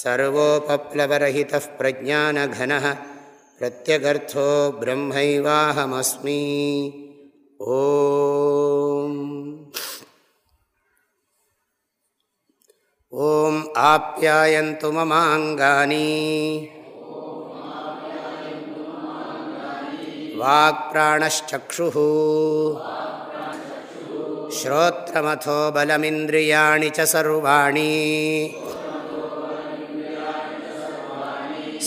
सर्वोपप्लवरहितः प्रज्ञानघनः प्रत्यगर्थो ब्रह्मैवाहमस्मि ॐ ॐ आप्यायन्तु ममाङ्गानि वाक्प्राणश्चक्षुः श्रोत्रमथो बलमिन्द्रियाणि च सर्वाणि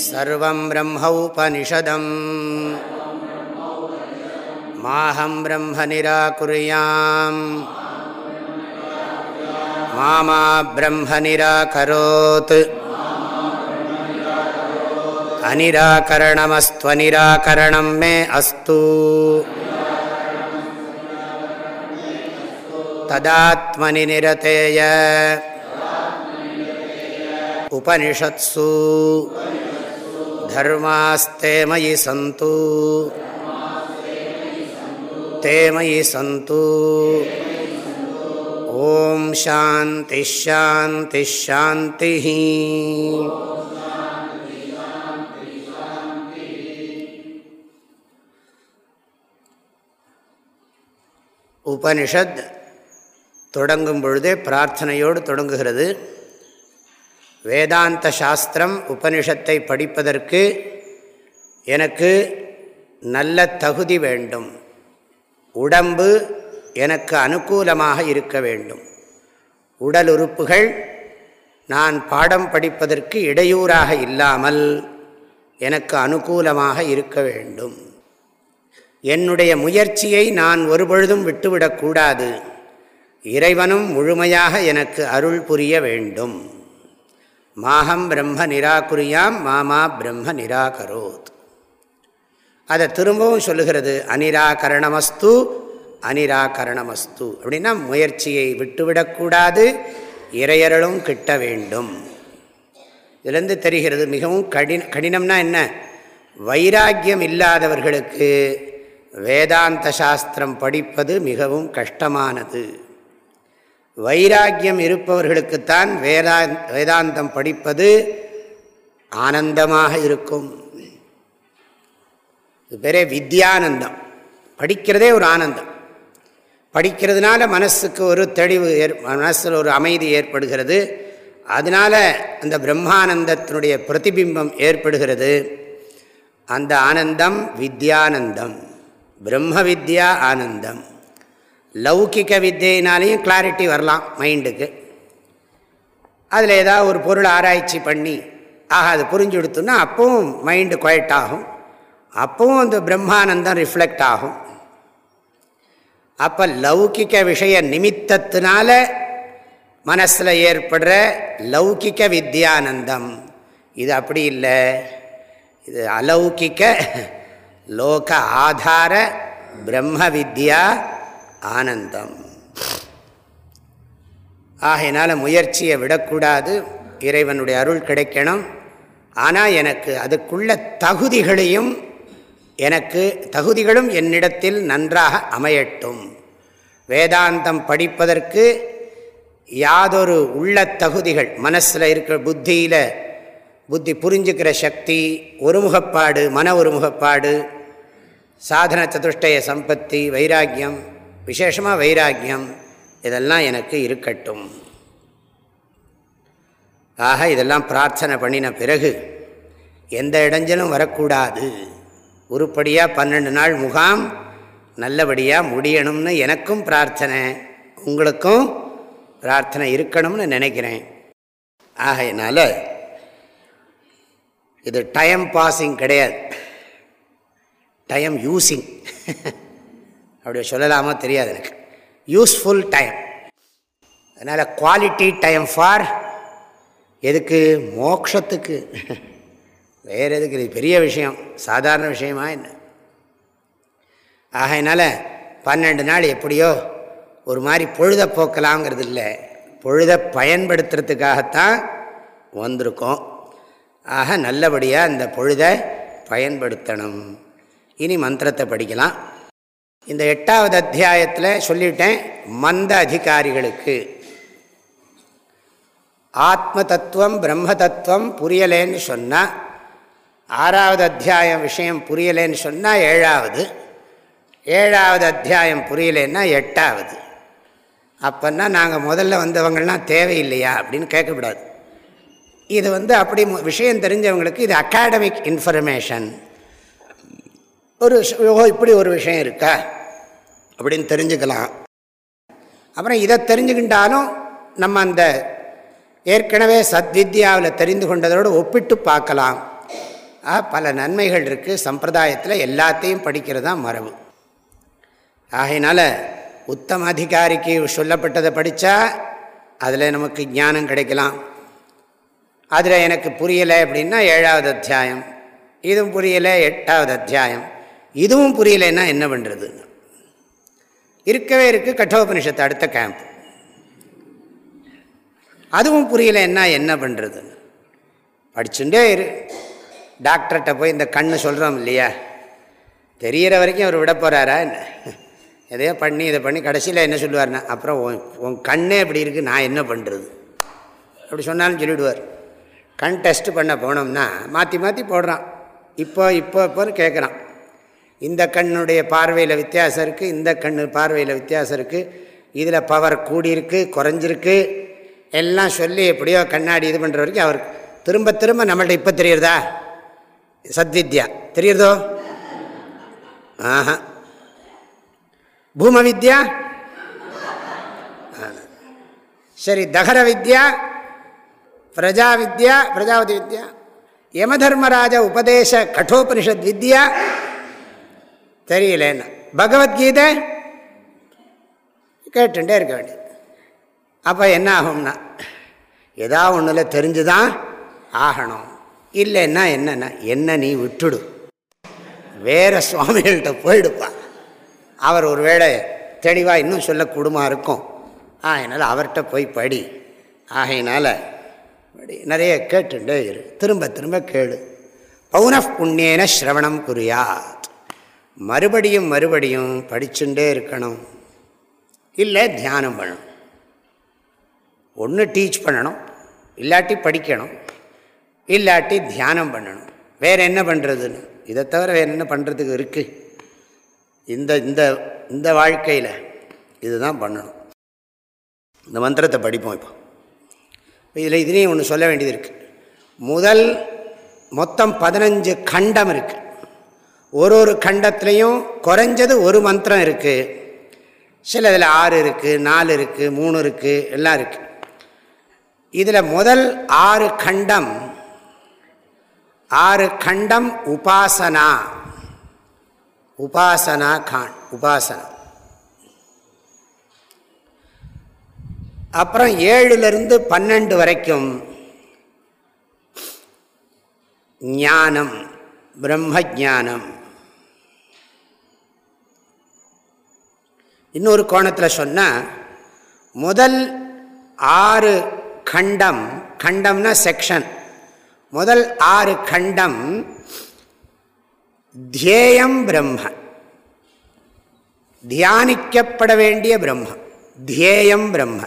सर्वं ब्रह्मौपनिषदम् माहं ब्रह्म निराकुर्याम् मा मा ब्रह्म निराकरोत् अनिराकरणमस्त्वनिराकरणं मे अस्तु तदात्मनि निरतेय उपनिषत्सु धर्मास्ते मयि सन्तु ते मयि सन्तु ॐ शान्तिश्शान्तिश्शान्तिः உபனிஷத் தொடங்கும் பொழுதே பிரார்த்தனையோடு தொடங்குகிறது வேதாந்த சாஸ்திரம் உபனிஷத்தை படிப்பதற்கு எனக்கு நல்ல தகுதி வேண்டும். உடம்பு எனக்கு அனுகூலமாக இருக்க வேண்டும். உடல் உறுப்புகள் நான் பாடம் படிப்பதற்கு இடையூறாக இல்லாமல் எனக்கு அனுகூலமாக இருக்க வேண்டும். என்னுடைய முயற்சியை நான் ஒருபொழுதும் விட்டுவிடக்கூடாது. இறைவனும் முழுமையாக எனக்கு அருள் புரிய வேண்டும். மாஹம் பிரம்ம நிராகுரியாம் மாமா பிரம்ம நிராகரோத். அதை திரும்பவும் சொல்லுகிறது அனிராகரணமஸ்து அனிராகரணமஸ்து. அப்படின்னா முயற்சியை விட்டுவிடக்கூடாது இறையறலும் கிட்ட வேண்டும். இதுலேருந்து தெரிகிறது மிகவும் கடின கடினம்னா என்ன? வைராக்கியம் இல்லாதவர்களுக்கு வேதாந்த சாஸ்திரம் படிப்பது மிகவும் கஷ்டமானது. வைராக்கியம் இருப்பவர்களுக்குத்தான் வேதா வேதாந்தம் படிப்பது ஆனந்தமாக இருக்கும். இது பேரே வித்யானந்தம். படிக்கிறதே ஒரு ஆனந்தம். படிக்கிறதுனால மனசுக்கு ஒரு தெளிவு ஏற் மனசில் ஒரு அமைதி ஏற்படுகிறது. அதனால் அந்த பிரம்மானந்தத்தினுடைய பிரதிபிம்பம் ஏற்படுகிறது. அந்த ஆனந்தம் வித்யானந்தம். பிரம்ம வித்யா ஆனந்தம். லௌகிக வித்தியினாலேயும் கிளாரிட்டி வரலாம் மைண்டுக்கு அதில் ஏதாவது ஒரு பொருள் ஆராய்ச்சி பண்ணி ஆக அது புரிஞ்சு கொடுத்தோன்னா அப்பவும் மைண்டு குவைட் ஆகும். அப்பவும் அந்த பிரம்மானந்தம் ரிஃப்ளெக்ட் ஆகும். அப்போ லௌகிக விஷய நிமித்தத்தினால மனசில் ஏற்படுற லௌகிக வித்யானந்தம். இது அப்படி இல்லை. இது அலௌகிக்க லோக ஆதார பிரம்ம வித்யா ஆனந்தம். ஆகையினால் முயற்சியை விடக்கூடாது. இறைவனுடைய அருள் கிடைக்கணும். ஆனால் எனக்கு அதுக்குள்ள தகுதிகளையும் எனக்கு தகுதிகளும் என்னிடத்தில் நன்றாக அமையட்டும். வேதாந்தம் படிப்பதற்கு யாதொரு உள்ள தகுதிகள் மனசில் இருக்கிற புத்தியில் புத்தி புரிஞ்சுக்கிற சக்தி ஒருமுகப்பாடு மன ஒருமுகப்பாடு சாதன சதுஷ்டய சம்பத்தி வைராக்கியம் விசேஷமாக வைராக்கியம் இதெல்லாம் எனக்கு இருக்கட்டும். ஆக இதெல்லாம் பிரார்த்தனை பண்ணின பிறகு எந்த இடைஞ்சலும் வரக்கூடாது. உருப்படியாக பன்னெண்டு நாள் முகாம் நல்லபடியாக முடியணும்னு எனக்கும் பிரார்த்தனை உங்களுக்கும் பிரார்த்தனை இருக்கணும்னு நினைக்கிறேன். ஆகையினால் இது டைம் பாஸிங் கிடையாது. டைம் யூஸிங் அப்படி சொல்லலாமா? தெரியாது எனக்கு. யூஸ்ஃபுல் டைம் அதனால் குவாலிட்டி டைம் ஃபார் எதுக்கு? மோக்ஷத்துக்கு. வேறு எதுக்கு? இது பெரிய விஷயம். சாதாரண விஷயமா என்ன? ஆகையினால பன்னெண்டு நாள் எப்படியோ ஒரு மாதிரி பொழுத போக்கலாங்கிறது இல்லை. பொழுதை பயன்படுத்துறதுக்காகத்தான் வந்திருக்கோம். ஆக நல்லபடியாக இந்த பொழுதை பயன்படுத்தணும். இனி மந்திரத்தை படிக்கலாம். இந்த எட்டாவது அத்தியாயத்தில் சொல்லிவிட்டேன் மந்த அதிகாரிகளுக்கு. ஆத்ம தத்துவம் பிரம்ம தத்துவம் புரியலேன்னு சொன்னால் ஆறாவது அத்தியாயம் விஷயம் புரியலேன்னு சொன்னால் ஏழாவது. ஏழாவது அத்தியாயம் புரியலேன்னா எட்டாவது. அப்போன்னா நாங்கள் முதல்ல வந்தவங்கள்லாம் தேவையில்லையா அப்படின்னு கேட்கக்கூடாது. இது வந்து அப்படி விஷயம் தெரிஞ்சவங்களுக்கு இது அகாடமிக் இன்ஃபர்மேஷன் ஒரு இப்படி ஒரு விஷயம் இருக்கா? அப்படின்னு தெரிஞ்சுக்கலாம். அப்புறம் இதை தெரிஞ்சுக்கிட்டாலும் நம்ம அந்த ஏற்கனவே சத்வித்யாவில் தெரிந்து கொண்டதோடு ஒப்பிட்டு பார்க்கலாம். பல நன்மைகள் இருக்குது சம்பிரதாயத்தில் எல்லாத்தையும் படிக்கிறது தான் மரபு. ஆகையினால உத்தம அதிகாரிக்கு சொல்லப்பட்டதை படித்தா அதில் நமக்கு ஞானம் கிடைக்கலாம். அதில் எனக்கு புரியலை அப்படின்னா ஏழாவது அத்தியாயம். இதுவும் புரியலை எட்டாவது அத்தியாயம். இதுவும் புரியலைன்னா என்ன பண்ணுறது இருக்கவே இருக்குது கட்டோபனிஷத்து அடுத்த கேம்ப் அதுவும் புரியலைன்னா என்ன பண்ணுறது படிச்சுட்டே இரு. டாக்டர்கிட்ட போய் இந்த கண்ணு சொல்கிறோம் இல்லையா? தெரிகிற வரைக்கும் அவர் விட போகிறாரா என்ன? எதையோ பண்ணி இதை பண்ணி கடைசியில் என்ன சொல்லுவார்னா அப்புறம் உன் கண்ணே இப்படி இருக்குது நான் என்ன பண்ணுறது அப்படி சொன்னாலும் சொல்லிவிடுவார் கண் டெஸ்ட் பண்ண போனோம்னா மாற்றி மாற்றி போடுறான். இப்போ இப்போ இப்போன்னு கேட்குறான் இந்த கண்ணுடைய பார்வையில் வித்தியாசம் இருக்குது இந்த கண்ணு பார்வையில் வித்தியாசம் இருக்குது இதில் பவர் கூடியிருக்கு குறைஞ்சிருக்கு. எல்லாம் சொல்லி எப்படியோ கண்ணாடி இது பண்ணுற வரைக்கும் அவர் திரும்ப திரும்ப நம்மள்ட்ட இப்போ தெரியுறதா? சத்வித்யா. தெரியுறதோ? ஆஹா. பூம வித்யா? சரி தகர வித்யா பிரஜா வித்யா பிரஜாபதி வித்யா யமதர்மராஜ உபதேச கட்டோபனிஷத் வித்யா தெரியலன்னா. பகவத்கீதை கேட்டுட்டே இருக்க வேண்டியது. அப்போ என்ன ஆகும்னா ஏதா ஒன்றில் தெரிஞ்சுதான் ஆகணும். இல்லைன்னா என்னென்ன என்ன நீ விட்டுடு. வேறு சுவாமிகள்கிட்ட போயிடுப்பா. அவர் ஒரு வேளை தெளிவாக இன்னும் சொல்லக்கூடுமா இருக்கும். ஆகையினால் அவர்கிட்ட போய் படி. ஆகையினால் படி. நிறைய கேட்டுண்டே இரு. திரும்ப திரும்ப கேளு. பௌன புண்ணியன ஸ்ரவணம் குறியா மறுபடியும் மறுபடியும் படிச்சுட்டே இருக்கணும். இல்லை தியானம் பண்ணணும். ஒன்று டீச் பண்ணணும். இல்லாட்டி படிக்கணும். இல்லாட்டி தியானம் பண்ணணும். வேறு என்ன பண்ணுறதுன்னு இதை தவிர வேறு என்ன பண்ணுறதுக்கு இருக்குது இந்த இந்த இந்த வாழ்க்கையில் இதுதான் பண்ணணும். இந்த மந்திரத்தை படிப்போம் இப்போ. இதில் இதுலேயும் ஒன்று சொல்ல வேண்டியது இருக்குது முதல் மொத்தம் பதினஞ்சு கண்டம் இருக்குது ஒரு ஒரு கண்டத்துலேயும் குறைஞ்சது ஒரு மந்திரம் இருக்குது சில இதில் ஆறு இருக்குது நாலு இருக்குது மூணு இருக்குது எல்லாம் இருக்குது இதில் முதல் ஆறு கண்டம் ஆறு கண்டம் உபாசனா. உபாசனா கான் உபாசனா. அப்புறம் ஏழுலேருந்து பன்னெண்டு வரைக்கும் ஞானம் பிரம்ம ஜானம் இன்னொரு கோணத்தில் சொன்னால் முதல் ஆறு கண்டம் கண்டம்னா செக்ஷன் முதல் ஆறு கண்டம் தியேயம் பிரம்ம. தியானிக்கப்பட வேண்டிய பிரம்மம் தியேயம் பிரம்ம.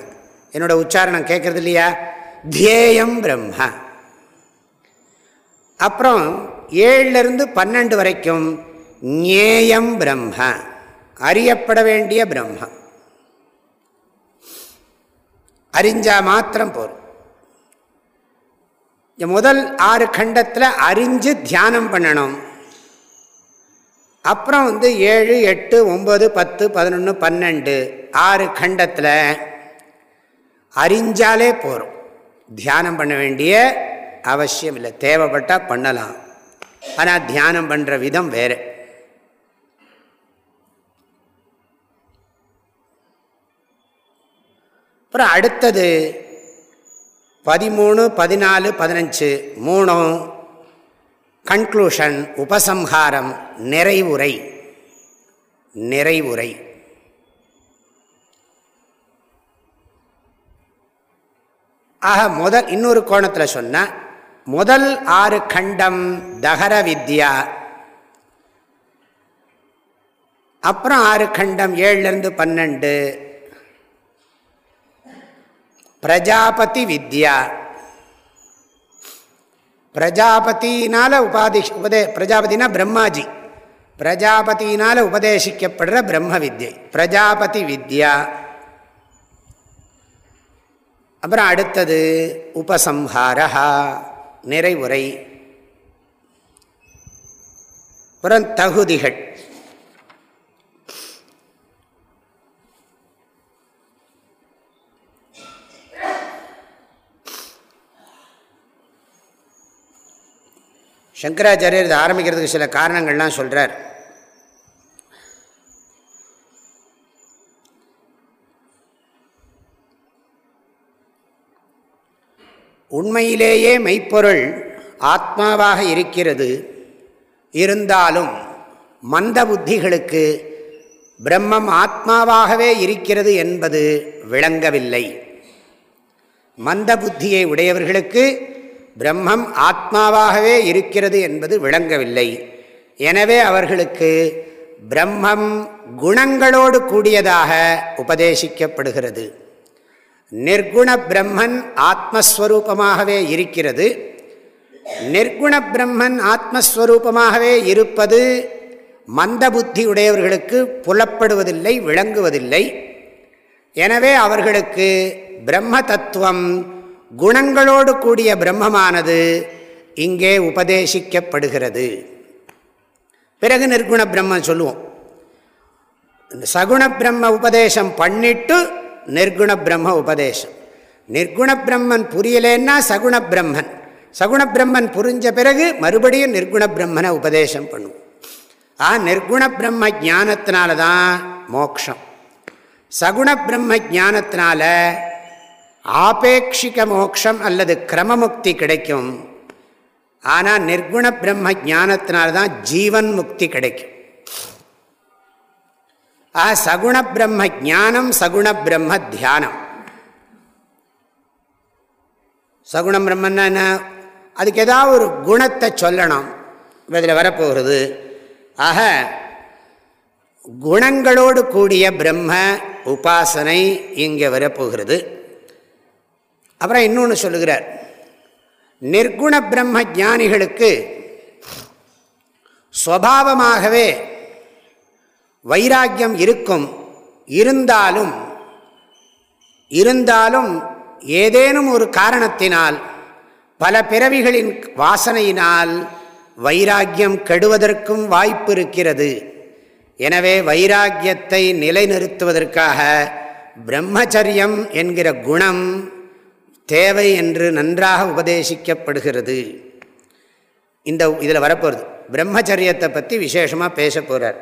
என்னோட உச்சாரணம் கேட்கறது இல்லையா? தியேயம் பிரம்ம. அப்புறம் ஏழுலேருந்து பன்னெண்டு வரைக்கும் ஞேயம் பிரம்ம. அறியப்பட வேண்டிய பிரம்மம். அறிஞ்சா மாத்திரம் போகும் முதல் ஆறு கண்டத்தில் அறிஞ்சு தியானம் பண்ணணும். அப்புறம் வந்து ஏழு எட்டு ஒம்பது பத்து பதினொன்று பன்னெண்டு ஆறு கண்டத்தில் அறிஞ்சாலே போகிறோம் தியானம் பண்ண வேண்டிய அவசியம் இல்லை. தேவைப்பட்டால் பண்ணலாம். ஆனால் தியானம் பண்ணுற விதம் வேறு. அப்புறம் அடுத்தது பதிமூணு பதினாலு பதினஞ்சு. மூணும். கன்க்ளூஷன் உபசம்ஹாரம் நிறைவுரை. நிறைவுரை. ஆக முதல் இன்னொரு கோணத்தில் சொன்ன முதல் ஆறு கண்டம் தகர வித்யா. அப்புறம் ஆறு கண்டம் ஏழுலேருந்து பன்னெண்டு. பிரஜாபதி வித்யா. பிரஜாபதினால உபாதி உபதே பிரஜாபதினா பிரம்மாஜி. பிரஜாபதினால உபதேசிக்கப்படுற பிரம்ம வித்யை பிரஜாபதி வித்யா. அப்புறம் அடுத்தது உபசம்ஹாரா நிறைவுரை. அப்புறம் தகுதிகள். சங்கராச்சாரியர் இதை ஆரம்பிக்கிறதுக்கு சில காரணங்கள்லாம் சொல்கிறார் உண்மையிலேயே மெய்ப்பொருள் ஆத்மாவாக இருக்கிறது. இருந்தாலும் மந்த புத்திகளுக்கு பிரம்மம் ஆத்மாவாகவே இருக்கிறது என்பது விளங்கவில்லை. மந்த புத்தியை உடையவர்களுக்கு பிரம்மம் ஆத்மாவாகவே இருக்கிறது என்பது விளங்கவில்லை. எனவே அவர்களுக்கு பிரம்மம் குணங்களோடு கூடியதாக உபதேசிக்கப்படுகிறது. நிர்குண பிரம்மன் ஆத்மஸ்வரூபமாகவே இருக்கிறது. நிர்குண பிரம்மன் ஆத்மஸ்வரூபமாகவே இருப்பது மந்த புத்தி உடையவர்களுக்கு புலப்படுவதில்லை விளங்குவதில்லை. எனவே அவர்களுக்கு பிரம்ம தத்துவம் குணங்களோடு கூடிய பிரம்மமானது இங்கே உபதேசிக்கப்படுகிறது. பிறகு நிர்குண பிரம்மன் சொல்லுவோம். சகுண பிரம்ம உபதேசம் பண்ணிட்டு நிர்குண பிரம்ம உபதேசம். நிர்குண பிரம்மன் புரியலேன்னா சகுண பிரம்மன். சகுண பிரம்மன் புரிஞ்ச பிறகு மறுபடியும் நிர்குண பிரம்மனை உபதேசம் பண்ணுவோம். ஆ நிர்குண பிரம்ம ஜானத்தினால தான் மோக்ஷம். சகுண பிரம்ம ஜானத்தினால ஆபேட்சிக மோட்சம் அல்லது கிரமமுக்தி கிடைக்கும். ஆனால் நிர்குண பிரம்ம ஜானத்தினால்தான் ஜீவன் முக்தி கிடைக்கும். ஆ சகுண பிரம்ம ஜானம் சகுண பிரம்ம தியானம். சகுண பிரம்மன்னா என்ன? அதுக்கு ஏதாவது ஒரு குணத்தை சொல்லணும். இதில் வரப்போகிறது. ஆக குணங்களோடு கூடிய பிரம்ம உபாசனை இங்கே வரப்போகிறது. அப்புறம் இன்னொன்று சொல்லுகிறார். நிர்குண பிரம்ம ஜானிகளுக்கு ஸ்வபாவமாகவே வைராக்கியம் இருக்கும். இருந்தாலும் இருந்தாலும் ஏதேனும் ஒரு காரணத்தினால் பல பிறவிகளின் வாசனையினால் வைராக்கியம் கெடுவதற்கும் வாய்ப்பு இருக்கிறது. எனவே வைராக்கியத்தை நிலைநிறுத்துவதற்காக பிரம்மச்சரியம் என்கிற குணம் தேவை என்று நன்றாக உபதேசிக்கப்படுகிறது. இந்த இதில் வரப்போகிறது பிரம்மச்சரியத்தை பற்றி விசேஷமாக பேச போகிறார்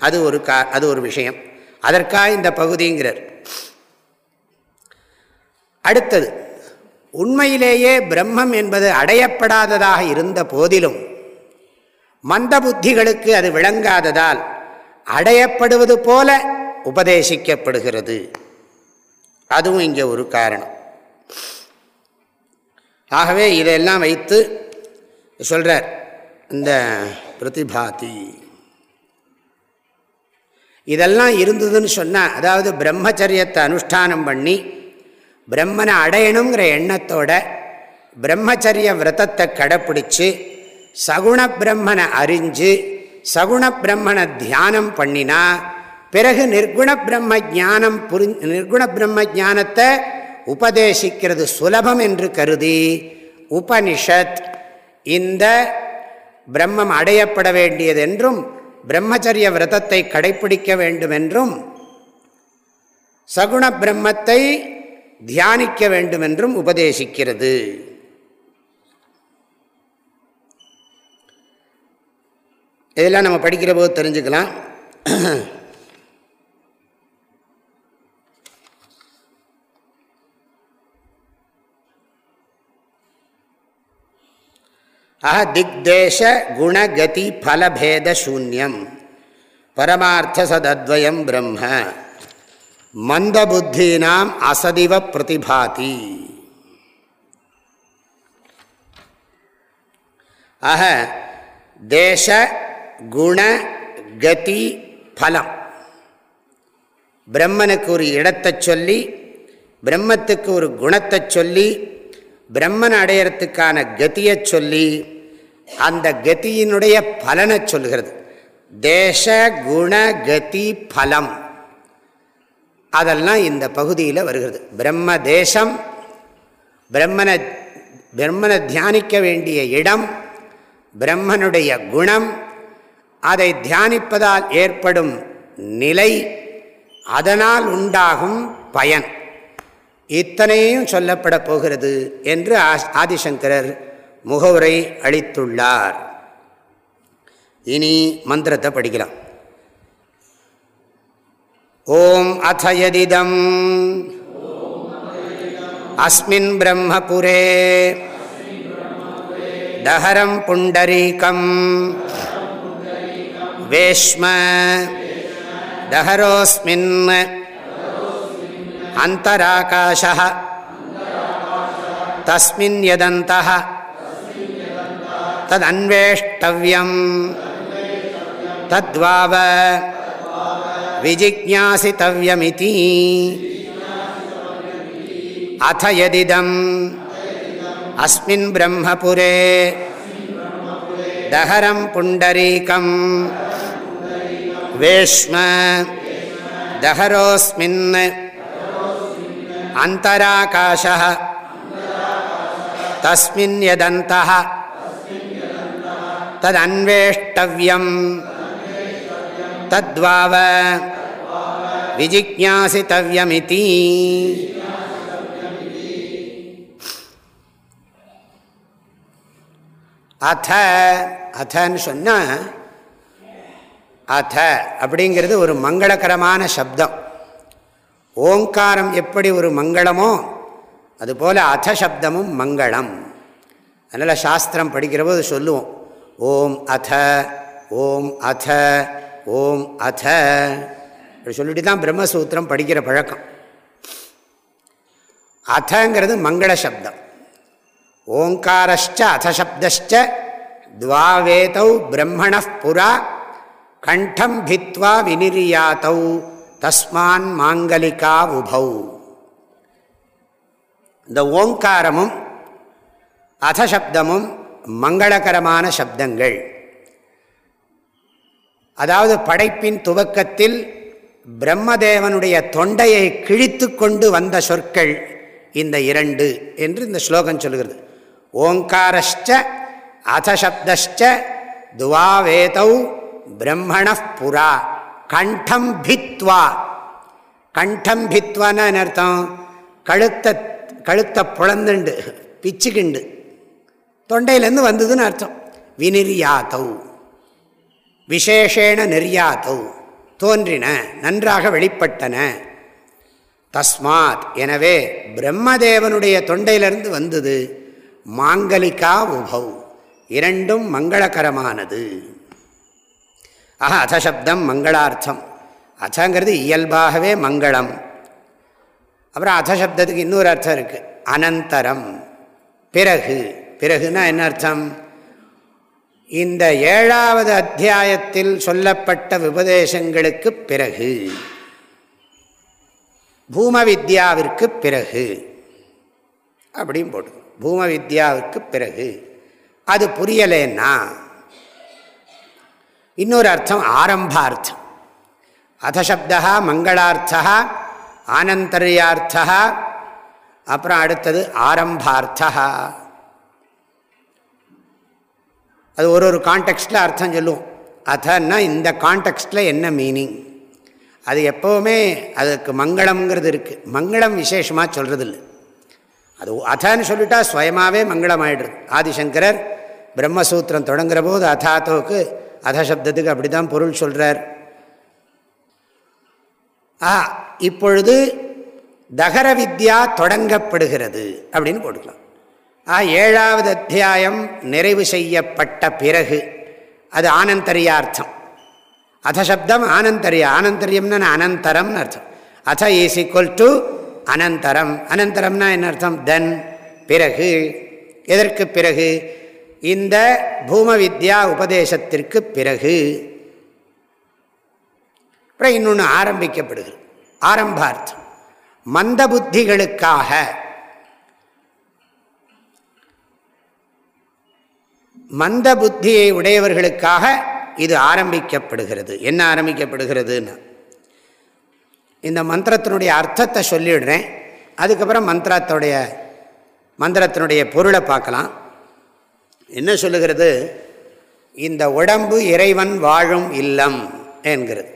அது ஒரு கா அது ஒரு விஷயம். அதற்காக இந்த பகுதிங்கிறார். அடுத்தது உண்மையிலேயே பிரம்மம் என்பது அடையப்படாததாக இருந்த போதிலும் மந்த புத்திகளுக்கு அது விளங்காததால் அடையப்படுவது போல உபதேசிக்கப்படுகிறது. அதுவும் இங்கே ஒரு காரணம். ஆகவே இதையெல்லாம் வைத்து சொல்கிறார் இந்த பிரதிபாதி. இதெல்லாம் இருந்ததுன்னு சொன்னால் அதாவது பிரம்மச்சரியத்தை அனுஷ்டானம் பண்ணி பிரம்மனை அடையணுங்கிற எண்ணத்தோட பிரம்மச்சரிய விரதத்தை கடைப்பிடிச்சு சகுண பிரம்மனை அறிஞ்சு சகுண பிரம்மனை தியானம் பண்ணினா பிறகு நிர்குண பிரம்ம ஜானம் புரி நிர்குண பிரம்ம ஜானத்தை உபதேசிக்கிறது சுலபம் என்று கருதி உபனிஷத் இந்த பிரம்மம் அடையப்பட வேண்டியதென்றும் பிரம்மச்சரிய விரதத்தை கடைப்பிடிக்க வேண்டுமென்றும் சகுண பிரம்மத்தை தியானிக்க வேண்டுமென்றும் உபதேசிக்கிறது. இதெல்லாம் நம்ம படிக்கிற போது தெரிஞ்சுக்கலாம். ஆஹ திக்தேச குணகதி ஃபலபேத சூன்யம். பரமார்த்த சதத்வயம் பிரம்ம. மந்த மந்தபுத்தீனாம் அசதிவ பிரதிபாதி. ஆக தேச குண கதி பலம். பிரம்மனுக்கு ஒரு இடத்தை சொல்லி பிரம்மத்துக்கு ஒரு குணத்தை சொல்லி பிரம்மன் அடையறதுக்கான கதியை சொல்லி அந்த கதியினுடைய பலனை சொல்கிறது தேச குண கதி பலம். அதெல்லாம் இந்த பகுதியில் வருகிறது. பிரம்ம தேசம் பிரம்மனை பிரம்மனை தியானிக்க வேண்டிய இடம் பிரம்மனுடைய குணம் அதை தியானிப்பதால் ஏற்படும் நிலை அதனால் உண்டாகும் பயன். இத்தனையும் சொல்லப்பட போகிறது என்று ஆதிசங்கரர் முகவுரை அளித்துள்ளார். இனி மந்திரத்தை படிக்கலாம். ஓம் அதயதிதம் அஸ்மின் பிரம்மபுரே. தஹரம் புண்டரீகம். வேஷ்ம. தஹரோஸ்மின். अन्तराकाशः तस्मिन् यदन्तः तदन्वेष्टव्यम् तद्वाव विजिज्ञासितव्यमिति अथ यदिदम् अस्मिन् ब्रह्मपुरे दहरं पुण्डरीकं वेश्म दहरोऽस्मिन् अन्तराकाशः तस्मिन् यदन्तः तदन्वेष्टव्यम् तद्वाव विजिज्ञासितव्यमिति அத அத்தன்னு சொன்னால் அத அப்படிங்கிறது ஒரு மங்களகரமான சப்தம் ஓங்காரம் எப்படி ஒரு மங்களமோ அதுபோல் அத சப்தமும் மங்களம். அதனால் சாஸ்திரம் படிக்கிறபோது சொல்லுவோம் ஓம் அத ஓம் அத ஓம் அத. அப்படி சொல்லிட்டு தான் பிரம்மசூத்திரம் படிக்கிற பழக்கம். அதங்கிறது மங்கள சப்தம். ஓங்காரஷ்ட அதசப்தஷ்ட துவாவேதௌ பிரம்மண புரா கண்டம் பித்வா வினிரியாத்தௌ தஸ்மான் மாங்கலிகா உபௌ. இந்த ஓங்காரமும் அதசப்தமும் மங்களகரமான சப்தங்கள். அதாவது படைப்பின் துவக்கத்தில் பிரம்மதேவனுடைய தொண்டையை கிழித்து கொண்டு வந்த சொற்கள் இந்த இரண்டு என்று இந்த ஸ்லோகம் சொல்கிறது. ஓங்காரஷ்ட அதசப்தஷ்ட துவாவேதௌ பிரம்மண புரா. கண்டம் பித்வா. கண்டம் பித்வான்னு அர்த்தம்? கழுத்தை கழுத்தை புலந்துண்டு பிச்சுக்கிண்டு. தொண்டையிலேருந்து வந்ததுன்னு அர்த்தம். வினிர்யாத்தௌ விசேஷேன நிர்யாத்தௌ தோன்றின நன்றாக வெளிப்பட்டன. தஸ்மாத் எனவே பிரம்மதேவனுடைய தொண்டையிலிருந்து வந்தது மாங்கலிகா உபௌ. இரண்டும் மங்களகரமானது. ஆஹா அதசப்தம் மங்களார்த்தம். அதங்கிறது இயல்பாகவே மங்களம். அப்புறம் அதசப்தத்துக்கு இன்னொரு அர்த்தம் இருக்குது அனந்தரம். பிறகு. பிறகுனா என்ன அர்த்தம்? இந்த ஏழாவது அத்தியாயத்தில் சொல்லப்பட்ட உபதேசங்களுக்கு பிறகு பூம வித்யாவிற்கு பிறகு அப்படின்னு போட்டு பூம வித்யாவுக்கு பிறகு அது புரியலேன்னா இன்னொரு அர்த்தம் ஆரம்பார்த்தம். அதசப்தா மங்களார்த்தா ஆனந்தர்யார்த்தா அப்புறம் அடுத்தது ஆரம்பார்த்தா அது ஒரு ஒரு கான்டெக்ஸ்டில் அர்த்தம் சொல்லுவோம். அதன்னா இந்த கான்டெக்ஸ்டில் என்ன மீனிங் அது எப்போவுமே அதுக்கு மங்களம்ங்கிறது இருக்குது மங்களம் விசேஷமாக சொல்கிறது இல்லை அது அதன்னு சொல்லிட்டா ஸ்வயமாகவே மங்களம் ஆகிடுது ஆதிசங்கரர் பிரம்மசூத்திரம் தொடங்குற போது அதாத்தோக்கு அத சப்தத்துக்கு அப்படி தான் பொருள் சொல்கிறார் ஆ இப்பொழுது தகர வித்யா தொடங்கப்படுகிறது அப்படின்னு போட்டுக்கலாம். ஆ ஏழாவது அத்தியாயம் நிறைவு செய்யப்பட்ட பிறகு அது ஆனந்தரியார்த்தம். அத சப்தம் ஆனந்தரிய ஆனந்தரியம்னா அனந்தரம்னு அர்த்தம். அத இஸ் ஈக்குவல் டு அனந்தரம். அனந்தரம்னா என்ன அர்த்தம்? தென் பிறகு. எதற்கு பிறகு? இந்த பூம வித்யா உபதேசத்திற்கு பிறகு அப்புறம் இன்னொன்று ஆரம்பிக்கப்படுகிறது. ஆரம்பார்த்தம். மந்த புத்திகளுக்காக மந்த புத்தியை உடையவர்களுக்காக இது ஆரம்பிக்கப்படுகிறது. என்ன ஆரம்பிக்கப்படுகிறதுன்னு இந்த மந்திரத்தினுடைய அர்த்தத்தை சொல்லிடுறேன் அதுக்கப்புறம் மந்திரத்தோடைய மந்திரத்தினுடைய பொருளை பார்க்கலாம். என்ன சொல்லுகிறது? இந்த உடம்பு இறைவன் வாழும் இல்லம் என்கிறது.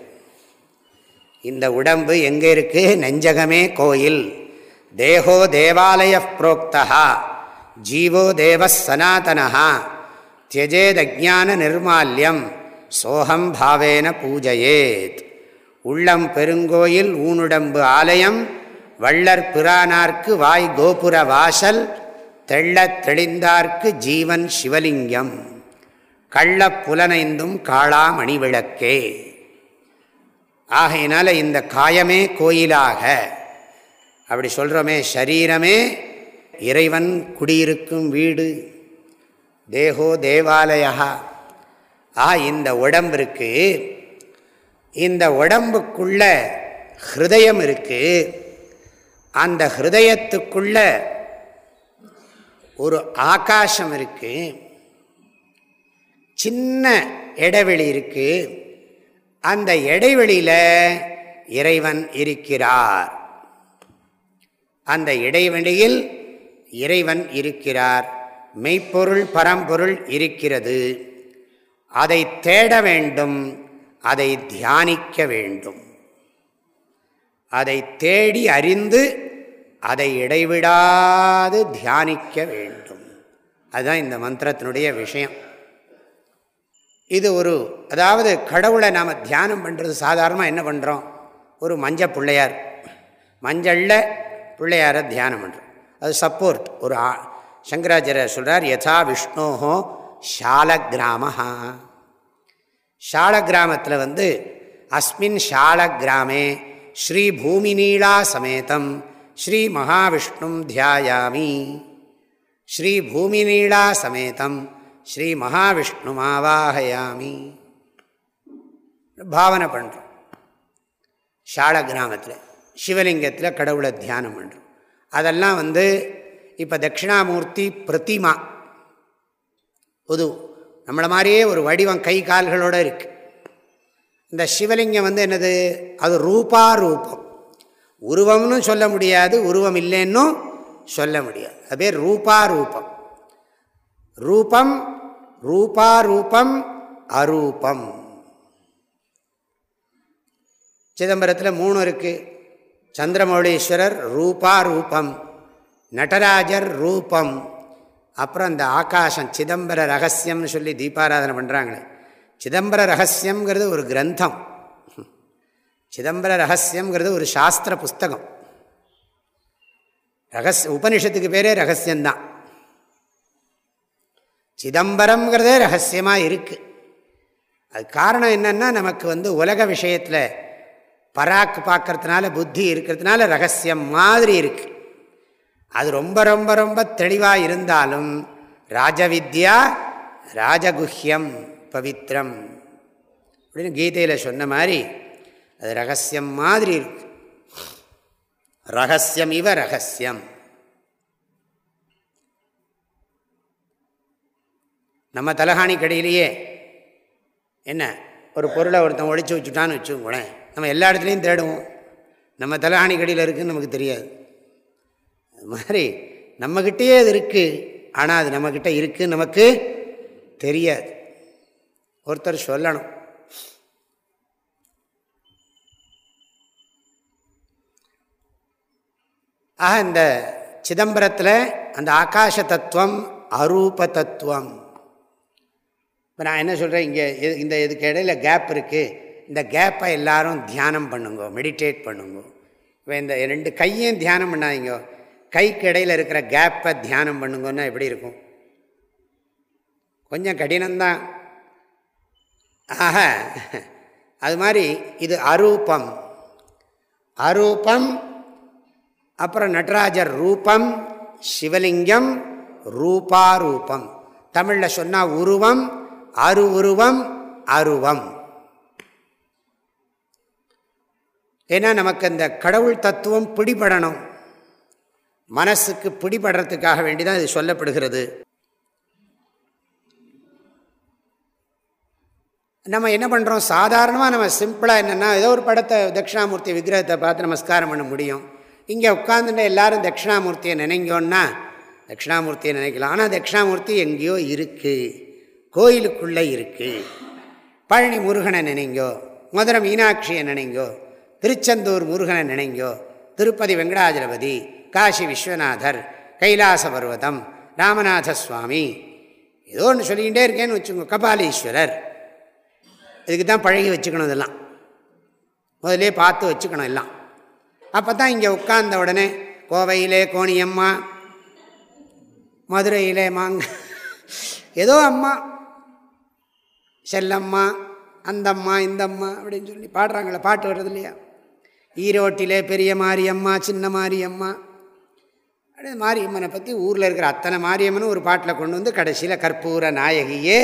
இந்த உடம்பு எங்கே இருக்குது நெஞ்சகமே கோயில். தேகோ தேவாலய புரோக்தா ஜீவோ தேவ சனாதனா தியஜேதஜான நிர்மால்யம். சோகம் பாவேன பூஜையேத். உள்ளம் பெருங்கோயில் ஊனுடம்பு ஆலயம். வள்ளற் பிரானார்க்கு வாய் கோபுர வாசல். தெள்ளத் தெளிந்தார்க்கு ஜீவன் சிவலிங்கம். கள்ள புலனைந்தும் காளா மணிவிளக்கே. ஆகையினால இந்த காயமே கோயிலாக. அப்படி சொல்கிறோமே ஷரீரமே இறைவன் குடியிருக்கும் வீடு. தேகோ தேவாலயா ஆ இந்த உடம்பு இருக்கு. இந்த உடம்புக்குள்ள ஹிருதயம் இருக்கு. அந்த ஹிருதயத்துக்குள்ள ஒரு ஆகாசம் இருக்கு. சின்ன இடைவெளி இருக்கு. அந்த இடைவெளியில் இறைவன் இருக்கிறார். அந்த இடைவெளியில் இறைவன் இருக்கிறார். மெய்ப்பொருள் பரம்பொருள் இருக்கிறது. அதை தேட வேண்டும். அதை தியானிக்க வேண்டும். அதை தேடி அறிந்து அதை இடைவிடாது தியானிக்க வேண்டும். அதுதான் இந்த மந்திரத்தினுடைய விஷயம். இது ஒரு அதாவது கடவுளை நாம் தியானம் பண்ணுறது சாதாரணமாக என்ன பண்ணுறோம் ஒரு மஞ்ச பிள்ளையார். மஞ்சளில் பிள்ளையாரை தியானம் பண்ணுறோம் அது சப்போர்ட் ஒரு சங்கராச்சாரியர் சொல்கிறார் யதா விஷ்ணோஹோ ஷால கிராமஹா ஷால கிராமத்தில் வந்து அஸ்மின் ஷால கிராமே ஸ்ரீ பூமிநீளா சமேதம் ஸ்ரீ மகாவிஷ்ணும் தியாயாமி ஸ்ரீ பூமிநீளா சமேதம் ஸ்ரீ மகாவிஷ்ணுமாவாகயாமி பாவனை பண்ணுறோம் ஷால கிராமத்தில் சிவலிங்கத்தில் கடவுளை தியானம் பண்ணுறோம் அதெல்லாம் வந்து இப்போ தட்சிணாமூர்த்தி பிரதிமா. பொது நம்மளை மாதிரியே ஒரு வடிவம் கை கால்களோடு இருக்குது இந்த சிவலிங்கம் வந்து என்னது? அது ரூபா ரூபம். உருவம்னு சொல்ல முடியாது உருவம் இல்லைன்னும் சொல்ல முடியாது. அது பேர் ரூபம் ரூபாரூபம் அரூபம். சிதம்பரத்தில் மூணு இருக்குது சந்திரமௌளீஸ்வரர் ரூபாரூபம். நடராஜர் ரூபம். அப்புறம் அந்த ஆகாசம் சிதம்பர ரகசியம்னு சொல்லி தீபாராதனை பண்ணுறாங்களே சிதம்பர ரகசியங்கிறது ஒரு கிரந்தம். சிதம்பர ரகசியங்கிறது ஒரு சாஸ்திர புஸ்தகம். ரகசிய உபனிஷத்துக்கு பேரே ரகசியம்தான். சிதம்பரம்ங்கிறதே ரகசியமாக இருக்குது அது காரணம் என்னென்னா நமக்கு வந்து உலக விஷயத்தில் பராக்கு பார்க்கறதுனால புத்தி இருக்கிறதுனால ரகசியம் மாதிரி இருக்குது அது ரொம்ப ரொம்ப ரொம்ப தெளிவாக இருந்தாலும் ராஜவித்யா ராஜகுஹ்யம் பவித்ரம் அப்படின்னு கீதையில் சொன்ன மாதிரி அது ரகசியம் மாதிரி இருக்கு. ரகசியம் இவ ரகசியம். நம்ம தலகாணி கடையிலேயே என்ன ஒரு பொருளை ஒருத்தன் ஒழிச்சு வச்சுட்டான்னு வச்சுக்கோங்களேன். நம்ம எல்லா இடத்துலையும் தேடுவோம். நம்ம தலகாணி கடையில் இருக்குதுன்னு நமக்கு தெரியாது. அது மாதிரி நம்மக்கிட்டேயே அது இருக்குது ஆனால் அது நம்மக்கிட்ட இருக்குது நமக்கு தெரியாது. ஒருத்தர் சொல்லணும். ஆக இந்த சிதம்பரத்தில் அந்த ஆகாச தத்துவம் அரூப தத்துவம் இப்போ நான் என்ன சொல்கிறேன் இங்கே இந்த இதுக்கு இடையில் கேப் இருக்குது இந்த கேப்பை எல்லாரும் தியானம் பண்ணுங்க மெடிடேட் பண்ணுங்க. இப்போ இந்த ரெண்டு கையும் தியானம் பண்ணாதீங்க. கைக்கு இடையில் இருக்கிற கேப்பை தியானம் பண்ணுங்கன்னா எப்படி இருக்கும்? கொஞ்சம் கடினம்தான். ஆக அது மாதிரி இது அரூபம். அரூபம் அப்புறம் நடராஜர் ரூபம் சிவலிங்கம் ரூபாரூபம். தமிழில் சொன்னால் உருவம் அரு உருவம் அருவம். ஏன்னா நமக்கு அந்த கடவுள் தத்துவம் பிடிபடணும். மனசுக்கு பிடிபடுறதுக்காக வேண்டிதான் இது சொல்லப்படுகிறது. நம்ம என்ன பண்ணுறோம் சாதாரணமாக நம்ம சிம்பிளாக என்னென்னா ஏதோ ஒரு படத்தை தட்சிணாமூர்த்தி விக்கிரகத்தை பார்த்து நமஸ்காரம் பண்ண முடியும். இங்கே உட்காந்துட்டு எல்லாரும் தட்சிணாமூர்த்தியை நினைங்கோன்னா தட்சிணாமூர்த்தியை நினைக்கலாம். ஆனால் தட்சிணாமூர்த்தி எங்கேயோ இருக்குது கோயிலுக்குள்ளே இருக்குது பழனி முருகனை நினைங்கோ மதுரை மீனாட்சியை நினைங்கோ திருச்செந்தூர் முருகனை நினைங்கோ திருப்பதி வெங்கடாஜலபதி காசி விஸ்வநாதர் கைலாச பர்வதம் ராமநாத சுவாமி. ஏதோ ஒன்று சொல்லிக்கிட்டே இருக்கேன்னு வச்சுக்கோங்க கபாலீஸ்வரர். இதுக்கு தான் பழகி வச்சுக்கணும் இதெல்லாம். முதலே பார்த்து வச்சுக்கணும் எல்லாம். அப்போ தான் இங்கே உட்கார்ந்த உடனே கோவையிலே கோணியம்மா மதுரையிலே மாங்க ஏதோ அம்மா செல்லம்மா அந்தம்மா இந்தம்மா அப்படின்னு சொல்லி பாடுறாங்களே பாட்டு வர்றது இல்லையா? ஈரோட்டிலே பெரிய மாரியம்மா சின்ன மாரியம்மா அப்படியே மாரியம்மனை பற்றி ஊரில் இருக்கிற அத்தனை மாரியம்மனும் ஒரு பாட்டில் கொண்டு வந்து கடைசியில் கற்பூர நாயகியே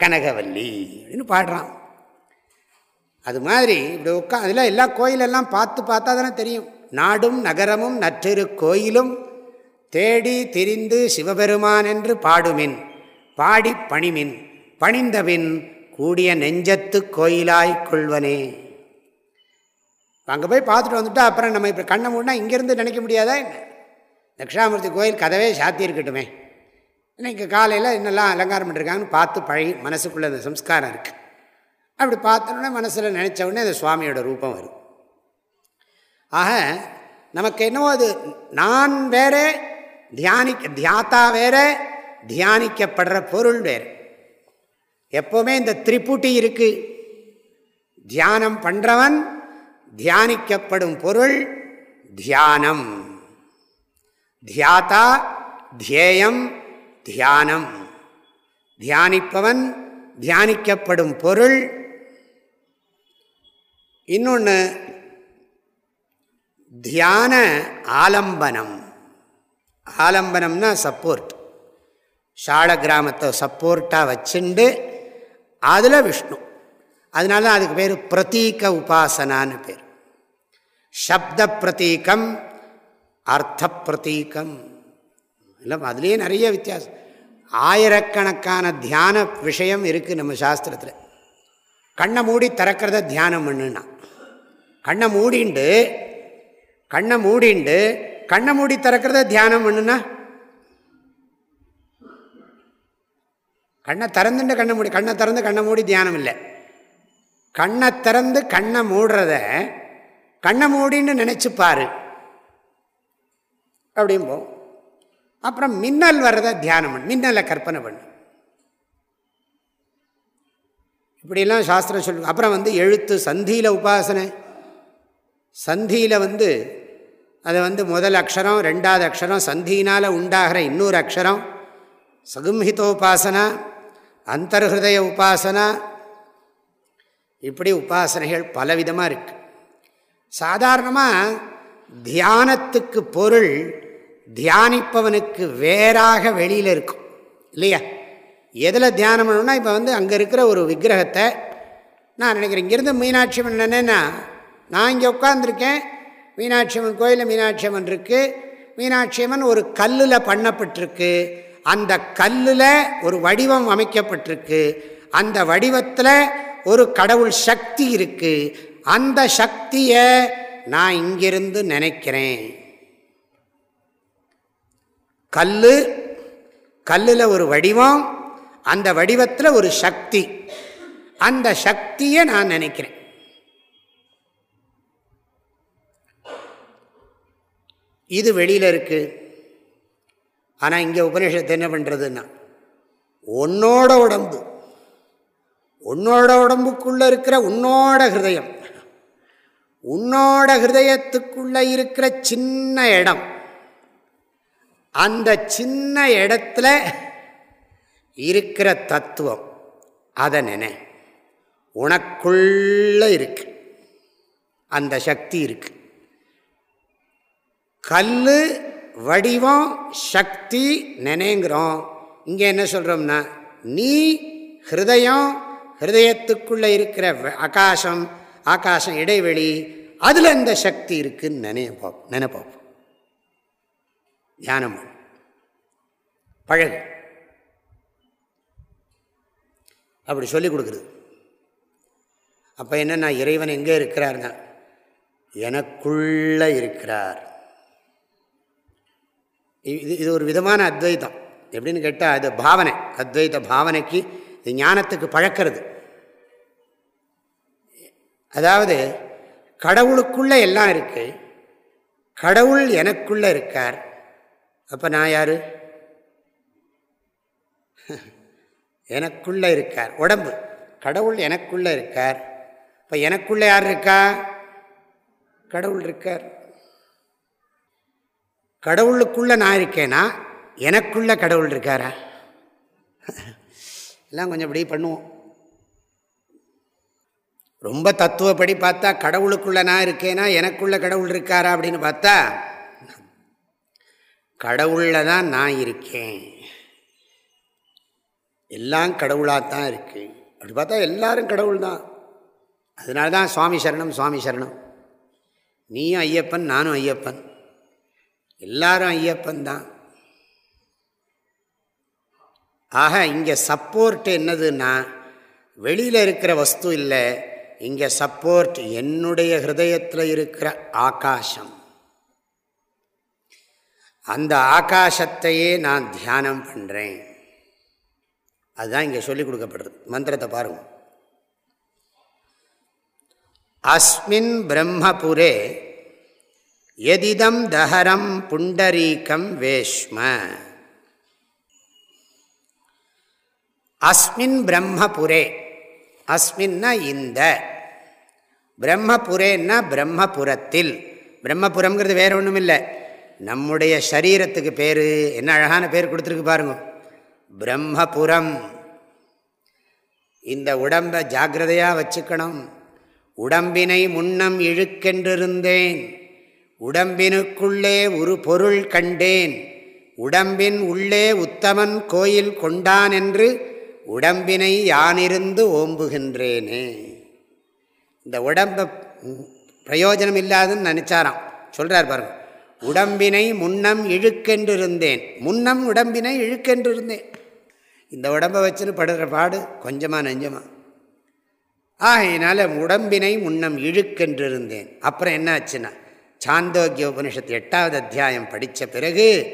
கனகவல்லி அப்படின்னு பாடுறான். அது மாதிரி இப்படி உட்கா அதில் எல்லா கோயிலெல்லாம் பார்த்து பார்த்தா தானே தெரியும். நாடும் நகரமும் நற்றிரு கோயிலும் தேடி திரிந்து சிவபெருமான் என்று பாடுமின் பாடி பணிமின் பணிந்தபின் கூடிய நெஞ்சத்து கோயிலாய் கொள்வனே. அங்கே போய் பார்த்துட்டு வந்துட்டா அப்புறம் நம்ம இப்போ கண்ணை மூடனா இங்கேருந்து நினைக்க முடியாதா என்ன? தட்சிணாமூர்த்தி கோயில் கதவே சாத்தியிருக்கட்டுமே இன்னைக்கு காலையில் என்னெல்லாம் அலங்காரம் பண்ணிருக்காங்கன்னு பார்த்து பழகி மனசுக்குள்ளே அந்த சம்ஸ்காரம் இருக்குது அப்படி பார்த்தோன்னே மனசில் நினச்ச உடனே அந்த சுவாமியோட ரூபம் வரும். ஆக நமக்கு என்னவோ அது நான் வேறே தியானிக்க தியாத்தா வேறே தியானிக்கப்படுற பொருள் வேறு. எப்போவுமே இந்த திரிபுட்டி இருக்குது தியானம் பண்ணுறவன் தியானிக்கப்படும் பொருள் தியானம். தியாத்தா தியேயம் தியானம். தியானிப்பவன் தியானிக்கப்படும் பொருள் இன்னொன்று தியான ஆலம்பனம். ஆலம்பனம்னா சப்போர்ட் ஷாழ கிராமத்தை சப்போர்ட்டாக வச்சுண்டு அதில் விஷ்ணு. அதனால தான் அதுக்கு பேர் பிரதீக உபாசனான்னு பேர். சப்த பிரதீகம் அர்த்த பிரதீகம். இல்லை அதுலேயே நிறைய வித்தியாசம். ஆயிரக்கணக்கான தியான விஷயம் இருக்குது நம்ம சாஸ்திரத்தில். கண்ணை மூடி திறக்கிறத தியானம் பண்ணுன்னா கண்ணை மூடிண்டு கண்ணை மூடிண்டு கண்ணை மூடி திறக்கிறத தியானம் பண்ணுனா? கண்ணை திறந்துட்டு கண்ணை மூடி கண்ணை திறந்து கண்ணை மூடி தியானம் இல்லை. கண்ணை திறந்து கண்ணை மூடுறத கண்ணை மூடின்னு நினச்சிப்பாரு அப்படிம்போ அப்புறம் மின்னல் வர்றத தியானம் பண்ணு மின்னலை கற்பனை பண்ணு. இப்படிலாம் சாஸ்திரம் சொல்லு அப்புறம் வந்து எழுத்து சந்தியில் உபாசனை. சந்தியில் வந்து அதை வந்து முதல் அக்ஷரம் ரெண்டாவது அக்ஷரம் சந்தியினால் உண்டாகிற இன்னொரு அக்ஷரம் சகும்ஹிதோபாசனா அந்தர்ஹய உபாசனா இப்படி உபாசனைகள் பலவிதமாக இருக்கு. சாதாரணமாக தியானத்துக்கு பொருள் தியானிப்பவனுக்கு வேறாக வெளியில் இருக்கும் இல்லையா? எதில் தியானம் பண்ணணும்னா இப்போ வந்து அங்கே இருக்கிற ஒரு விக்கிரகத்தை நான் நினைக்கிறேன் இங்கேருந்து மீனாட்சி அம்மன் நான் இங்கே உட்காந்துருக்கேன் மீனாட்சி அம்மன் கோயிலில் மீனாட்சி அம்மன் இருக்குது மீனாட்சி அம்மன் ஒரு கல்லில் பண்ணப்பட்டிருக்கு. அந்த கல்லில் ஒரு வடிவம் அமைக்கப்பட்டிருக்கு. அந்த வடிவத்தில் ஒரு கடவுள் சக்தி இருக்குது அந்த சக்தியை நான் இங்கிருந்து நினைக்கிறேன். கல் கல்லில் ஒரு வடிவம் அந்த வடிவத்தில் ஒரு சக்தி. அந்த சக்தியை நான் நினைக்கிறேன். இது வெளியில் இருக்குது ஆனால் இங்கே உபநிஷத்து என்ன பண்ணுறதுன்னா உன்னோட உடம்பு உன்னோட உடம்புக்குள்ளே இருக்கிற உன்னோட ஹிருதயம் உன்னோட ஹிருதயத்துக்குள்ளே இருக்கிற சின்ன இடம் அந்த சின்ன இடத்துல இருக்கிற தத்துவம் அதை நினை. உனக்குள்ள இருக்கு. அந்த சக்தி இருக்குது கல் வடிவம் சக்தி நினைங்கிறோம். இங்கே என்ன சொல்கிறோம்னா நீ ஹிருதயம் ஹிருதயத்துக்குள்ளே இருக்கிற ஆகாசம் ஆகாசம் இடைவெளி அதில் இந்த சக்தி இருக்குன்னு நினைப்போம் நினைப்போம் தியானம் பழகு. அப்படி சொல்லி கொடுக்குறது. அப்போ என்னென்னா இறைவன் எங்கே இருக்கிறாருன்னா எனக்குள்ள இருக்கிறார். இது இது ஒரு விதமான அத்வைதம். எப்படின்னு கேட்டால் அது பாவனை. அத்வைத பாவனைக்கு இது ஞானத்துக்கு பழக்கிறது. அதாவது கடவுளுக்குள்ளே எல்லாம் இருக்கு. கடவுள் எனக்குள்ளே இருக்கார். அப்போ நான் யார்? எனக்குள்ளே இருக்கார். உடம்பு. கடவுள் எனக்குள்ளே இருக்கார். இப்போ எனக்குள்ளே யார் இருக்கா? கடவுள் இருக்கார். கடவுளுக்குள்ளே நான் இருக்கேனா? எனக்குள்ள கடவுள் இருக்காரா? எல்லாம் கொஞ்சம் இப்படி பண்ணுவோம். ரொம்ப தத்துவப்படி பார்த்தா கடவுளுக்குள்ளே நான் இருக்கேனா? எனக்குள்ளே கடவுள் இருக்காரா அப்படின்னு பார்த்தா கடவுளில் தான் நான் இருக்கேன். எல்லாம் கடவுளாக தான் இருக்கேன் அப்படி பார்த்தா எல்லாரும் கடவுள் தான். அதனால தான் சுவாமி சரணம் சுவாமி சரணம். நீயும் ஐயப்பன் நானும் ஐயப்பன். எல்லாரும் ஐயப்பன் தான் ஆக இங்கே சப்போர்ட் என்னதுன்னா வெளியில் இருக்கிற வஸ்து இல்லை இங்கே சப்போர்ட் என்னுடைய ஹிருதயத்தில் இருக்கிற ஆகாசம். அந்த ஆகாசத்தையே நான் தியானம் பண்ணுறேன் அதுதான் இங்கே சொல்லிக் கொடுக்கப்படுறது. மந்திரத்தை பாருங்கள் அஸ்மின் பிரம்மபுரே எதிதம் தஹரம் புண்டரீகம் வேஷ்ம. அஸ்மின் பிரம்மபுரே. அஸ்மின்னா இந்த. பிரம்மபுரேன்னா பிரம்மபுரத்தில். பிரம்மபுரம்ங்கிறது வேற ஒன்றும் இல்லை நம்முடைய சரீரத்துக்கு பேர் என்ன அழகான பேர் கொடுத்துருக்கு பாருங்க. பிரம்மபுரம். இந்த உடம்பை ஜாகிரதையாக வச்சுக்கணும். உடம்பினை முன்னம் இழுக்கென்றிருந்தேன். உடம்பினுக்குள்ளே ஒரு பொருள் கண்டேன். உடம்பின் உள்ளே உத்தமன் கோயில் கொண்டான் என்று உடம்பினை யானிருந்து ஓம்புகின்றேனே. இந்த உடம்பை பிரயோஜனம் இல்லாதுன்னு நினச்சாராம். சொல்கிறார் பாருங்க. உடம்பினை முன்னம் இழுக்கென்றிருந்தேன். முன்னம் உடம்பினை இழுக்கென்றிருந்தேன். இந்த உடம்பை வச்சுன்னு படுற பாடு கொஞ்சமாக நெஞ்சமா. ஆகையினால உடம்பினை முன்னம் இழுக்கென்றிருந்தேன். அப்புறம் என்ன ஆச்சுன்னா சாந்தோக்கிய உபனிஷத்து எட்டாவது அத்தியாயம் படித்த பிறகு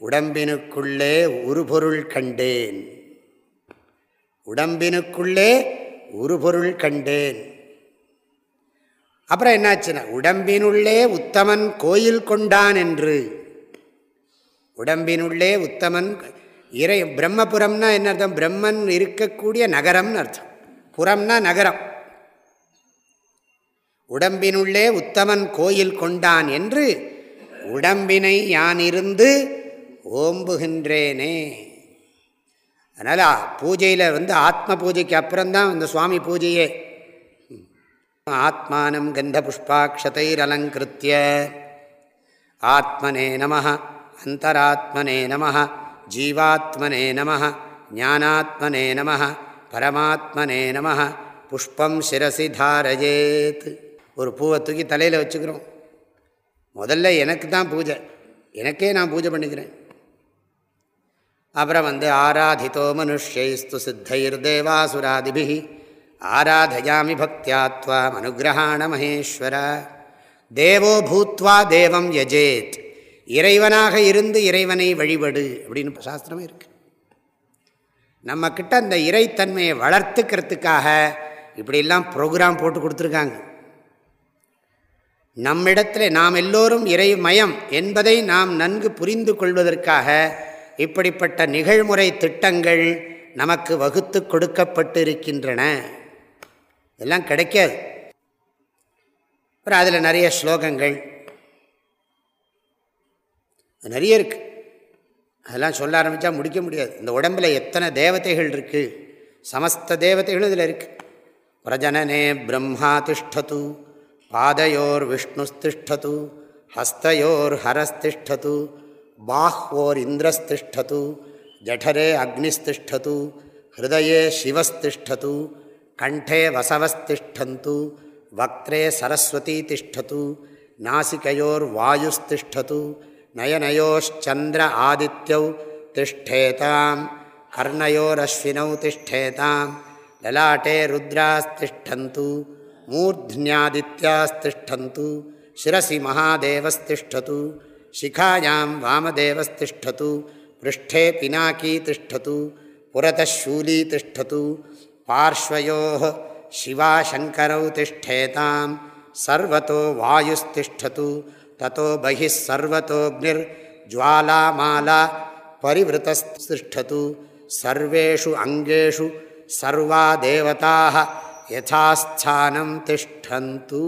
உடம்பினுக்குள்ளே உருபொருள் கண்டேன். உடம்பினுக்குள்ளே உருபொருள் கண்டேன். அப்புறம் என்னாச்சுன்னா உடம்பினுள்ளே உத்தமன் கோயில் கொண்டான் என்று. உடம்பினுள்ளே உத்தமன் இறை பிரம்மபுரம்னா என்ன அர்த்தம்? பிரம்மன் இருக்கக்கூடிய நகரம்னு அர்த்தம். புறம்னா நகரம். உடம்பினுள்ளே உத்தமன் கோயில் கொண்டான் என்று உடம்பினை யான் இருந்து ஓம்புகின்றேனே. அதனால் பூஜையில் வந்து ஆத்ம பூஜைக்கு அப்புறம்தான் இந்த சுவாமி பூஜையே. ஆத்மானம் கந்த புஷ்பாட்சத்தைர் அலங்கிருத்திய. ஆத்மனே நம அந்தராத்மனே நம ஜீவாத்மனே நம ஞானாத்மனே நம பரமாத்மனே நம புஷ்பம் சிரசி தாரஜேத் ஒரு பூவை தூக்கி தலையில் வச்சுக்கிறோம். முதல்ல எனக்கு தான் பூஜை. எனக்கே நான் பூஜை பண்ணிக்கிறேன். அப்புறம் வந்து ஆராதித்தோ மனுஷைஸ்து சித்தைர் தேவாசுராதிபி ஆராதயாமி பக்தியாத்வா அனுகிரகாண மகேஸ்வர. தேவோ பூத்வா தேவம் யஜேத். இறைவனாக இருந்து இறைவனை வழிபடு அப்படின்னு சாஸ்திரமே இருக்கு. நம்மக்கிட்ட அந்த இறைத்தன்மையை வளர்த்துக்கிறதுக்காக இப்படிலாம் ப்ரோக்ராம் போட்டு கொடுத்துருக்காங்க. நம்மிடத்தில் நாம் எல்லோரும் இறைமயம் என்பதை நாம் நன்கு புரிந்து கொள்வதற்காக இப்படிப்பட்ட நிகழ்முறை திட்டங்கள் நமக்கு வகுத்து கொடுக்கப்பட்டு இருக்கின்றன இதெல்லாம் கிடைக்காது. அப்புறம் அதில் நிறைய ஸ்லோகங்கள். நிறைய இருக்குது அதெல்லாம் சொல்ல ஆரம்பித்தா முடிக்க முடியாது. இந்த உடம்பில் எத்தனை தேவதைகள் இருக்குது சமஸ்த தேவதைகளும் இதில் இருக்குது பிரஜனனே பிரம்மா திஷ்டது. பாதையோர் விஷ்ணுஸ்திஷ்டது ஹஸ்தையோர் ஹரஸ்திஷ்டது பாஹ்வோர் இந்திரஸ்திஷ்டது ஜடரே அக்னிஸ்திஷ்டது ஹிருதயே சிவஸ்திஷ்டது கண்டே வசவஸ்திஷ்டந்து வக்ரே சரஸ்வதி திஷ்டது நாசிகையோர் வாயுஸ்திஷ்டது நயனயோச்சந்திர ஆதித்யௌ திஷ்டேதாம் கர்ணயோரஸ்வினௌ திஷ்டேதாம் லலாட்டே ருத்ராஸ்திஷ்டந்து மூர்த்ன்யாதித்யாஸ்திஷ்டந்து சிரசி மகாதேவஸ்திஷ்டது சிகாயாம் வாமதேவஸ்திஷ்டது பிருஷ்டே பினாக்கீ திஷ்டது புரதூலீ திஷ்டது பார்ஷ்வயோ சிவா சங்கரௌ திஷ்டேதாம் சர்வத்தோ வாயுஸ்திஷ்டது தத்தோ பஹி சர்வத்தோக்னிர் ஜுவாலாமாலா பரிவிருத்தஸ்திஷ்டது சர்வேஷு அங்கேஷு சர்வா தேவதாக யதாஸ்தானம் திஷ்டந்து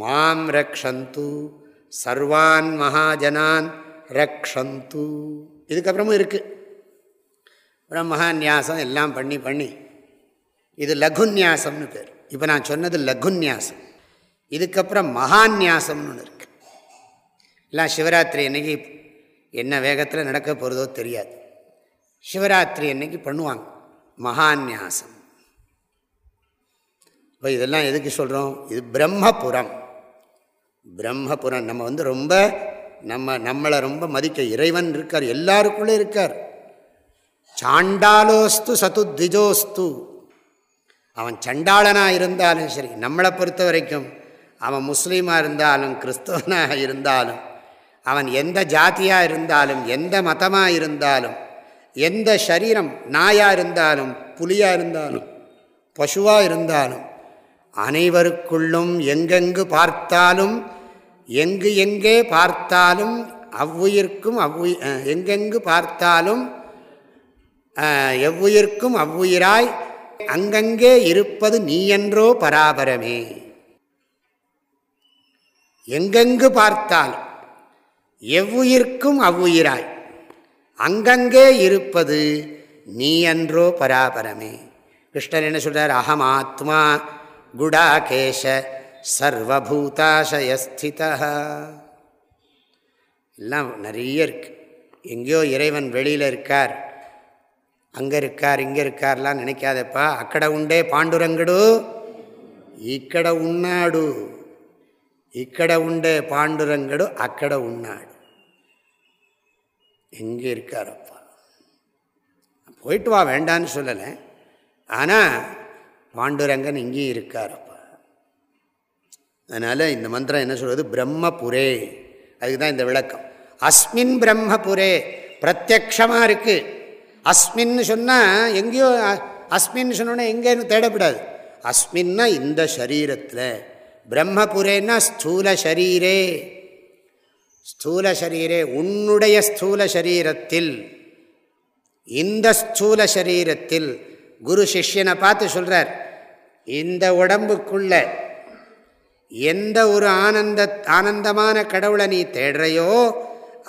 மாம் ரக்ஷந்து சர்வான் மகாஜனான் ரக்ஷந்து இதுக்கப்புறமும் இருக்குது பிரம்மஹாநியாசம் எல்லாம் பண்ணி பண்ணி. இது லகுநியாசம்னு பேர். இப்போ நான் சொன்னது லகுநியாசம் இதுக்கப்புறம் மகாநியாசம்னு ஒன்று இருக்குது எல்லாம் சிவராத்திரி அன்னைக்கு என்ன வேகத்தில் நடக்க போகிறதோ தெரியாது. சிவராத்திரி அன்னைக்கு பண்ணுவாங்க. மகாநியாசம் இப்போ இதெல்லாம் எதுக்கு சொல்கிறோம் இது பிரம்மபுரம். பிரம்மபுரம். நம்ம வந்து ரொம்ப நம்ம நம்மளை ரொம்ப மதிக்க இறைவன் இருக்கார் எல்லாருக்குள்ளே இருக்கார். சாண்டாலோஸ்து சத்து திஜோஸ்து. அவன் சண்டாளனாக இருந்தாலும் சரி நம்மளை பொறுத்த வரைக்கும் அவன் முஸ்லீமாக இருந்தாலும் கிறிஸ்தவனாக இருந்தாலும் அவன் எந்த ஜாத்தியாக இருந்தாலும் எந்த மதமாக இருந்தாலும் எந்த சரீரம் நாயாக இருந்தாலும் புலியாக இருந்தாலும் பசுவாக இருந்தாலும் அனைவருக்குள்ளும் எங்கெங்கு பார்த்தாலும் எங்கு எங்கே பார்த்தாலும் அவ்வுயிர்க்கும் அவ்வுயி எங்கெங்கு பார்த்தாலும் எவ்வுயிர்க்கும் அவ்வுயிராய் அங்கங்கே இருப்பது நீயன்றோ பராபரமே. எங்கெங்கு பார்த்தாலும் எவ்வுயிர்க்கும் அவ்வுயிராய் அங்கங்கே இருப்பது நீயன்றோ பராபரமே. கிருஷ்ணர் என்ன சொல்கிறார் அகம் ஆத்மா குடாகேஷ சர்வபூதாசயஸ்திதா எல்லாம் நிறைய இருக்கு. எங்கேயோ இறைவன் வெளியில் இருக்கார். அங்கே இருக்கார் இங்கே இருக்கார்லாம் நினைக்காதப்பா. அக்கடை உண்டே பாண்டுரங்குடு இக்கட உண்ணாடு இக்கட உண்டே பாண்டுரங்கடு அக்கட உண்ணாடு எங்கே இருக்காரப்பா? போயிட்டு வா வேண்டான்னு சொல்லலை. ஆனால் பாண்டுரங்கன் இங்கேயும் இருக்கார் அதனால் இந்த மந்திரம் என்ன சொல்வது பிரம்மபுரே. அதுக்கு தான் இந்த விளக்கம். அஸ்மின் பிரம்மபுரே. பிரத்யக்ஷமாக இருக்குது அஸ்மின்னு சொன்னால் எங்கேயோ அஸ்மின்னு சொன்னோன்னா எங்கேன்னு தேடப்படாது. அஸ்மின்னா இந்த சரீரத்தில். பிரம்மபுரேன்னா ஸ்தூல சரீரே. ஸ்தூல சரீரே. உன்னுடைய ஸ்தூல சரீரத்தில். இந்த ஸ்தூல சரீரத்தில் குரு சிஷ்யனை பார்த்து சொல்கிறார் இந்த உடம்புக்குள்ள எந்த ஒரு ஆனந்த ஆனந்தமான கடவுளை நீ தேடுறையோ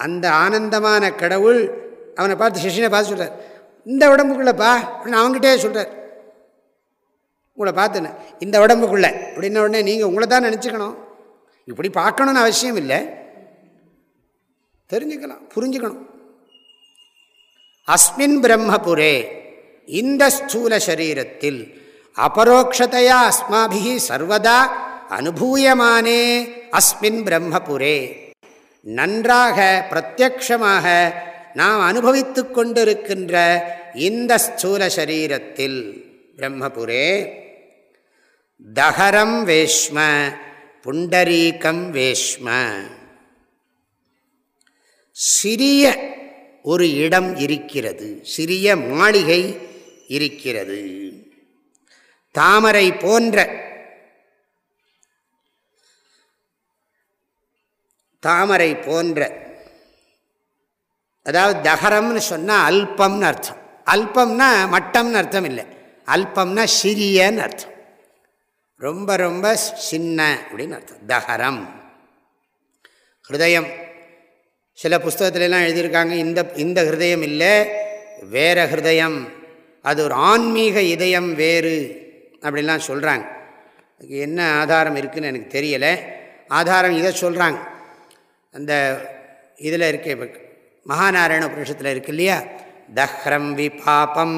அந்த ஆனந்தமான கடவுள் அவனை பார்த்து சிஷினை பார்த்து சொல்கிறார் இந்த உடம்புக்குள்ளப்பா அப்படின்னு அவங்ககிட்டே சொல்கிறார் உங்களை பார்த்துன்னு இந்த உடம்புக்குள்ளே அப்படின்ன உடனே நீங்கள் உங்களை தான் நினச்சிக்கணும். இப்படி பார்க்கணுன்னு அவசியம் இல்லை. தெரிஞ்சுக்கலாம் புரிஞ்சுக்கணும். அஸ்மின் பிரம்மபுரே இந்த ஸ்தூல சரீரத்தில் அபரோக்ஷதையா அஸ்மாபிகி சர்வதா அனுபூயமானே அஸ்மின் பிரம்மபுரே நன்றாக பிரத்யக்ஷமாக நாம் அனுபவித்து கொண்டிருக்கின்ற இந்த ஸ்தூல சரீரத்தில் பிரம்மபுரே தகரம் வேஷ்ம புண்டரீகம் வேஷ்ம। சிறிய ஒரு இடம் இருக்கிறது சிறிய மாளிகை இருக்கிறது। தாமரை போன்ற தாமரை போன்ற அதாவது தகரம்னு சொன்னால் அல்பம்னு அர்த்தம். அல்பம்னா மட்டம்னு அர்த்தம் இல்லை. அல்பம்னா சிறியன்னு அர்த்தம். ரொம்ப ரொம்ப சின்ன அப்படின்னு அர்த்தம். தகரம். ஹிருதயம். சில புஸ்தகத்துலலாம் எழுதியிருக்காங்க இந்த இந்த ஹிருதயம் இல்லை வேற ஹிருதயம். அது ஒரு ஆன்மீக இதயம் வேறு. அப்படின்லாம் சொல்கிறாங்க அதுக்கு என்ன ஆதாரம் இருக்குதுன்னு எனக்கு தெரியலை. ஆதாரம் இதை சொல்கிறாங்க அந்த இதில் இருக்க மகாநாராயண உபனிஷத்தில் இருக்கு இல்லையா? தஹ்ரம் விபாபம்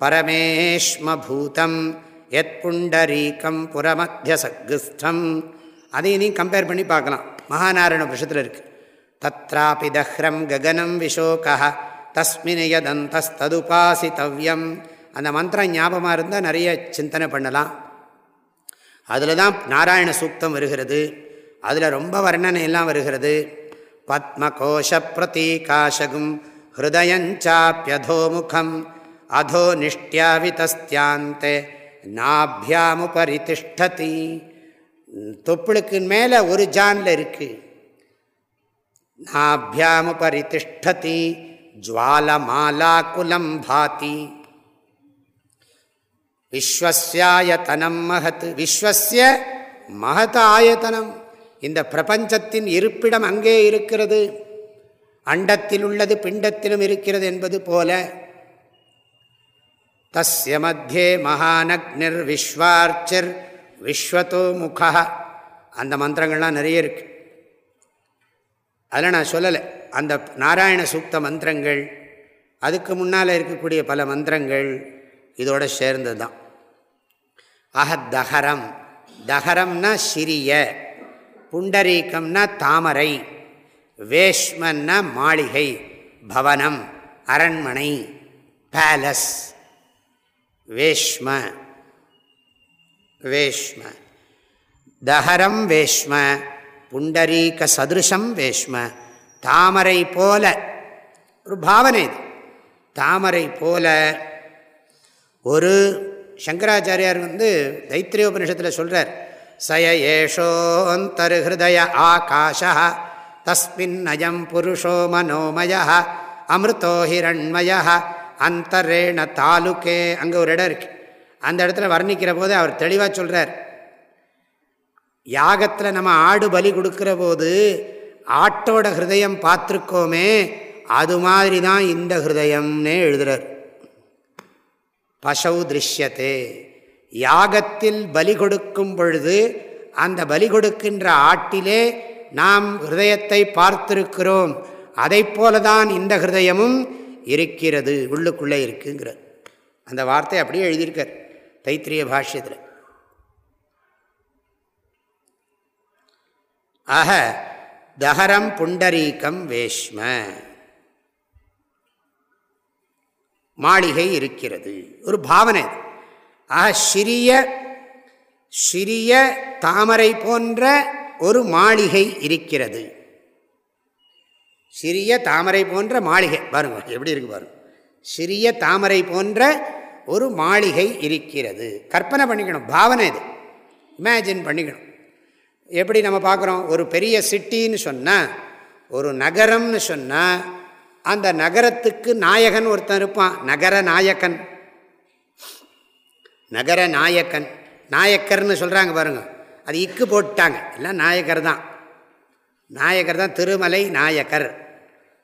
பரமேஷ்மபூதம் எத் புண்டரீக்கம் புறமத்திய சகுஸ்தம் அதையும் நீ கம்பேர் பண்ணி பார்க்கலாம். மகாநாராயண உபனிஷத்தில் இருக்குது தத்ராபி தஹ்ரம் ககனம் விஷோகா தஸ்மின் யதந்தஸ்ததுபாசித்தவ்யம் அந்த மந்திரம் ஞாபகமாக இருந்தால் நிறைய சிந்தனை பண்ணலாம். அதில் தான் நாராயண சூக்தம் வருகிறது. அதில் ரொம்ப வர்ணனை எல்லாம் வருகிறது. பத்மகோஷ பிரதீகாசகும் ஹிருதயஞ்சாப்பியதோமுகம் அதோ நிஷ்டியாவிதஸ்தியாந்தே நாபியாமுபரி திஷ்டதி தொப்புளுக்கு மேலே ஒரு ஜானில் இருக்குது நாபியாமுபரி திஷ்டதி ஜுவாலமாலாக்குலம் பாத்தி விஸ்வசியாயத்தனம் மகத். விஸ்வசிய மகத ஆயத்தனம் இந்த பிரபஞ்சத்தின் இருப்பிடம் அங்கே இருக்கிறது. அண்டத்தில் உள்ளது பிண்டத்திலும் இருக்கிறது என்பது போல. தஸ்ய மத்தியே மகானக்னிர் விஸ்வார்ச்சர் விஸ்வத்தோ முகா அந்த மந்திரங்கள்லாம் நிறைய இருக்கு. அதில் நான் சொல்லலை. அந்த நாராயண சூக்த மந்திரங்கள் அதுக்கு முன்னால் இருக்கக்கூடிய பல மந்திரங்கள் இதோட சேர்ந்தது தான் ஆக தகரம் தகரம்னா சிறிய புண்டரீக்கம்னா தாமரை வேஷ்மன்னா மாளிகை பவனம் அரண்மனை பேலஸ். வேஷ்ம வேஷ்ம. தஹரம் வேஷ்ம புண்டரீக சதிருஷம் வேஷ்ம. தாமரை போல ஒரு பாவனை இது. தாமரை போல ஒரு சங்கராச்சாரியார் வந்து தைத்திரிய உபனிஷத்தில் சொல்கிறார் சய ஏஷோந்தருஹய ஆகாஷ தஸ்மின் அயம் புருஷோ மனோமய அமிர்தோ ஹிரண்மய அந்தரேண தாலுக்கே அங்கே ஒரு இடம் இருக்கு. அந்த இடத்துல வர்ணிக்கிற போது அவர் தெளிவாக சொல்கிறார் யாகத்தில் நம்ம ஆடு பலி கொடுக்குற போது ஆட்டோட ஹிருதயம் பார்த்துருக்கோமே அது மாதிரி தான் இந்த ஹிருதயம்னே எழுதுறார். பசவு திருஷ்யத்தே யாகத்தில் பலி கொடுக்கும் பொழுது அந்த பலி கொடுக்கின்ற ஆட்டிலே நாம் ஹிருதயத்தை பார்த்திருக்கிறோம். அதை போலதான் இந்த ஹிருதயமும் இருக்கிறது உள்ளுக்குள்ளே இருக்குங்கிற அந்த வார்த்தை அப்படியே எழுதியிருக்கார் தைத்திரிய பாஷ்யத்தில். ஆக தஹரம் புண்டரீகம் வேஷ்ம. மாளிகை இருக்கிறது. ஒரு பாவனை ஆக சிறிய சிறிய தாமரை போன்ற ஒரு மாளிகை இருக்கிறது. சிறிய தாமரை போன்ற மாளிகை பாருங்க எப்படி இருக்கு பாருங்க. சிறிய தாமரை போன்ற ஒரு மாளிகை இருக்கிறது. கற்பனை பண்ணிக்கணும் பாவனை இது இமேஜின் பண்ணிக்கணும். எப்படி நம்ம பார்க்குறோம்? ஒரு பெரிய சிட்டின்னு சொன்னால் ஒரு நகரம்னு சொன்னால் அந்த நகரத்துக்கு நாயகன் ஒருத்தன் இருப்பான். நகர நாயக்கன். நகர நாயக்கன். நாயக்கர்னு சொல்கிறாங்க பாருங்கள் அது இக்கு போட்டாங்க. எல்லாம் நாயக்கர் தான். நாயக்கர் தான் திருமலை நாயக்கர்.